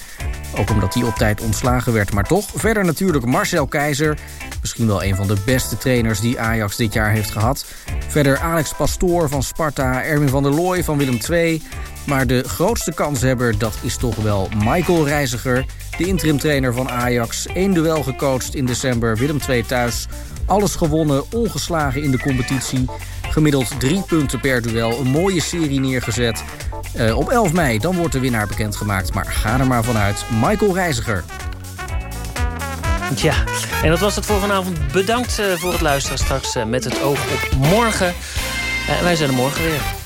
Speaker 21: Ook omdat hij op tijd ontslagen werd, maar toch. Verder natuurlijk Marcel Keizer. Misschien wel een van de beste trainers die Ajax dit jaar heeft gehad. Verder Alex Pastoor van Sparta, Erwin van der Looy van Willem II... Maar de grootste kanshebber, dat is toch wel Michael Reiziger... de interimtrainer van Ajax. Eén duel gecoacht in december, Willem II thuis. Alles gewonnen, ongeslagen in de competitie. Gemiddeld drie punten per duel, een mooie serie neergezet. Uh, op 11 mei, dan wordt de winnaar bekendgemaakt. Maar ga er maar vanuit, Michael Reiziger.
Speaker 12: Ja, en dat was het voor vanavond. Bedankt uh, voor het luisteren. Straks uh, met het oog op morgen. wij zijn er morgen weer.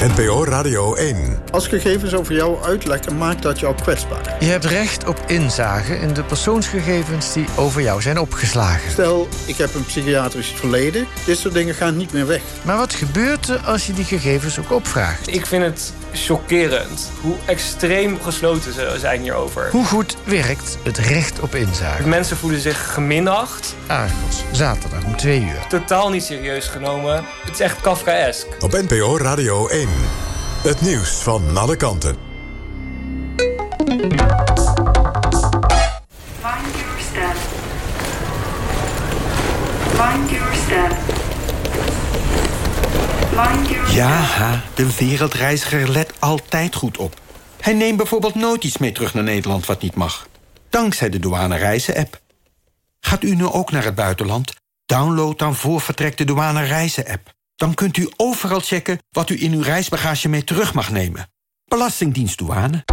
Speaker 10: NPO Radio 1.
Speaker 22: Als gegevens over jou uitlekken, maakt dat jou kwetsbaar.
Speaker 23: Je hebt recht op inzage in de persoonsgegevens die over jou zijn opgeslagen.
Speaker 22: Stel, ik heb een psychiatrisch verleden. Dit soort dingen gaan niet meer weg.
Speaker 23: Maar wat gebeurt er als je die gegevens ook opvraagt?
Speaker 24: Ik vind het chockerend hoe extreem gesloten ze zijn hierover.
Speaker 23: Hoe goed werkt het recht op inzage?
Speaker 24: Mensen voelen zich geminacht.
Speaker 23: Argos, zaterdag om twee uur.
Speaker 24: Totaal niet serieus genomen. Het is echt Kafkaesk.
Speaker 10: Op NPO Radio 1. Het nieuws van alle kanten.
Speaker 25: Mind your step. Mind your step. Mind your
Speaker 26: Ja, de wereldreiziger let altijd goed op. Hij neemt bijvoorbeeld nooit iets mee terug naar Nederland wat niet mag. Dankzij de douane reizen-app. Gaat u nu ook naar het buitenland? Download dan voor vertrek de douane reizen-app. Dan kunt u overal checken wat u in uw reisbagage mee terug mag nemen. Belastingdienst douane.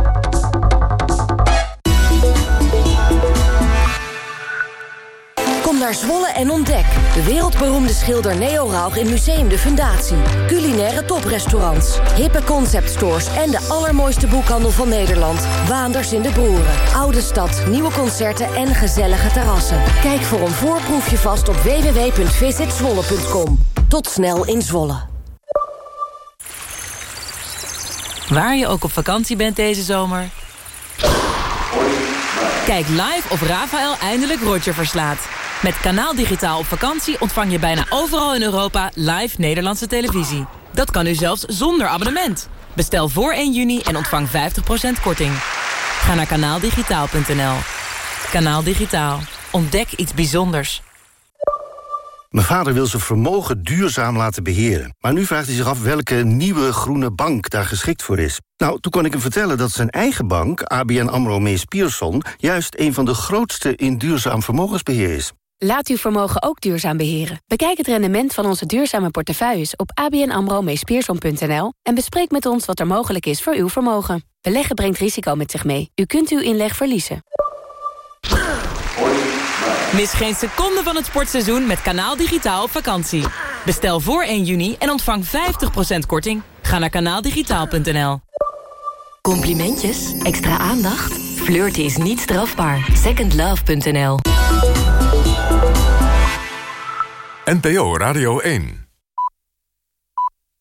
Speaker 27: Zwolle en ontdek. De wereldberoemde schilder Neo Rauch in Museum de Fundatie. Culinaire toprestaurants, hippe conceptstores... en de allermooiste boekhandel van Nederland. Waanders in de Broeren. Oude stad, nieuwe concerten en gezellige terrassen. Kijk voor een voorproefje vast op www.visitzwolle.com. Tot snel in Zwolle.
Speaker 28: Waar je ook op vakantie bent deze zomer... Kijk live of Rafael eindelijk Roger verslaat. Met Kanaal Digitaal op vakantie ontvang je bijna overal in Europa live Nederlandse televisie. Dat kan nu zelfs zonder abonnement. Bestel voor 1 juni en ontvang 50% korting. Ga naar kanaaldigitaal.nl. Kanaal Digitaal. Ontdek iets bijzonders.
Speaker 29: Mijn vader wil zijn vermogen duurzaam laten beheren. Maar nu vraagt hij zich af welke nieuwe groene bank daar geschikt voor is. Nou, toen kon ik hem vertellen dat zijn eigen bank, ABN AMRO Mees Pierson... juist een van de grootste in duurzaam vermogensbeheer is.
Speaker 30: Laat uw vermogen ook duurzaam beheren. Bekijk het rendement van onze duurzame portefeuilles op abnamro en bespreek met ons wat er mogelijk is voor uw vermogen. Beleggen brengt risico met zich mee. U kunt uw inleg verliezen.
Speaker 28: Mis geen seconde van het sportseizoen met Kanaal Digitaal op vakantie. Bestel voor 1 juni en ontvang 50% korting. Ga naar kanaaldigitaal.nl.
Speaker 27: Complimentjes? Extra aandacht? Flirten is niet strafbaar. Secondlove.nl
Speaker 10: NPO Radio 1.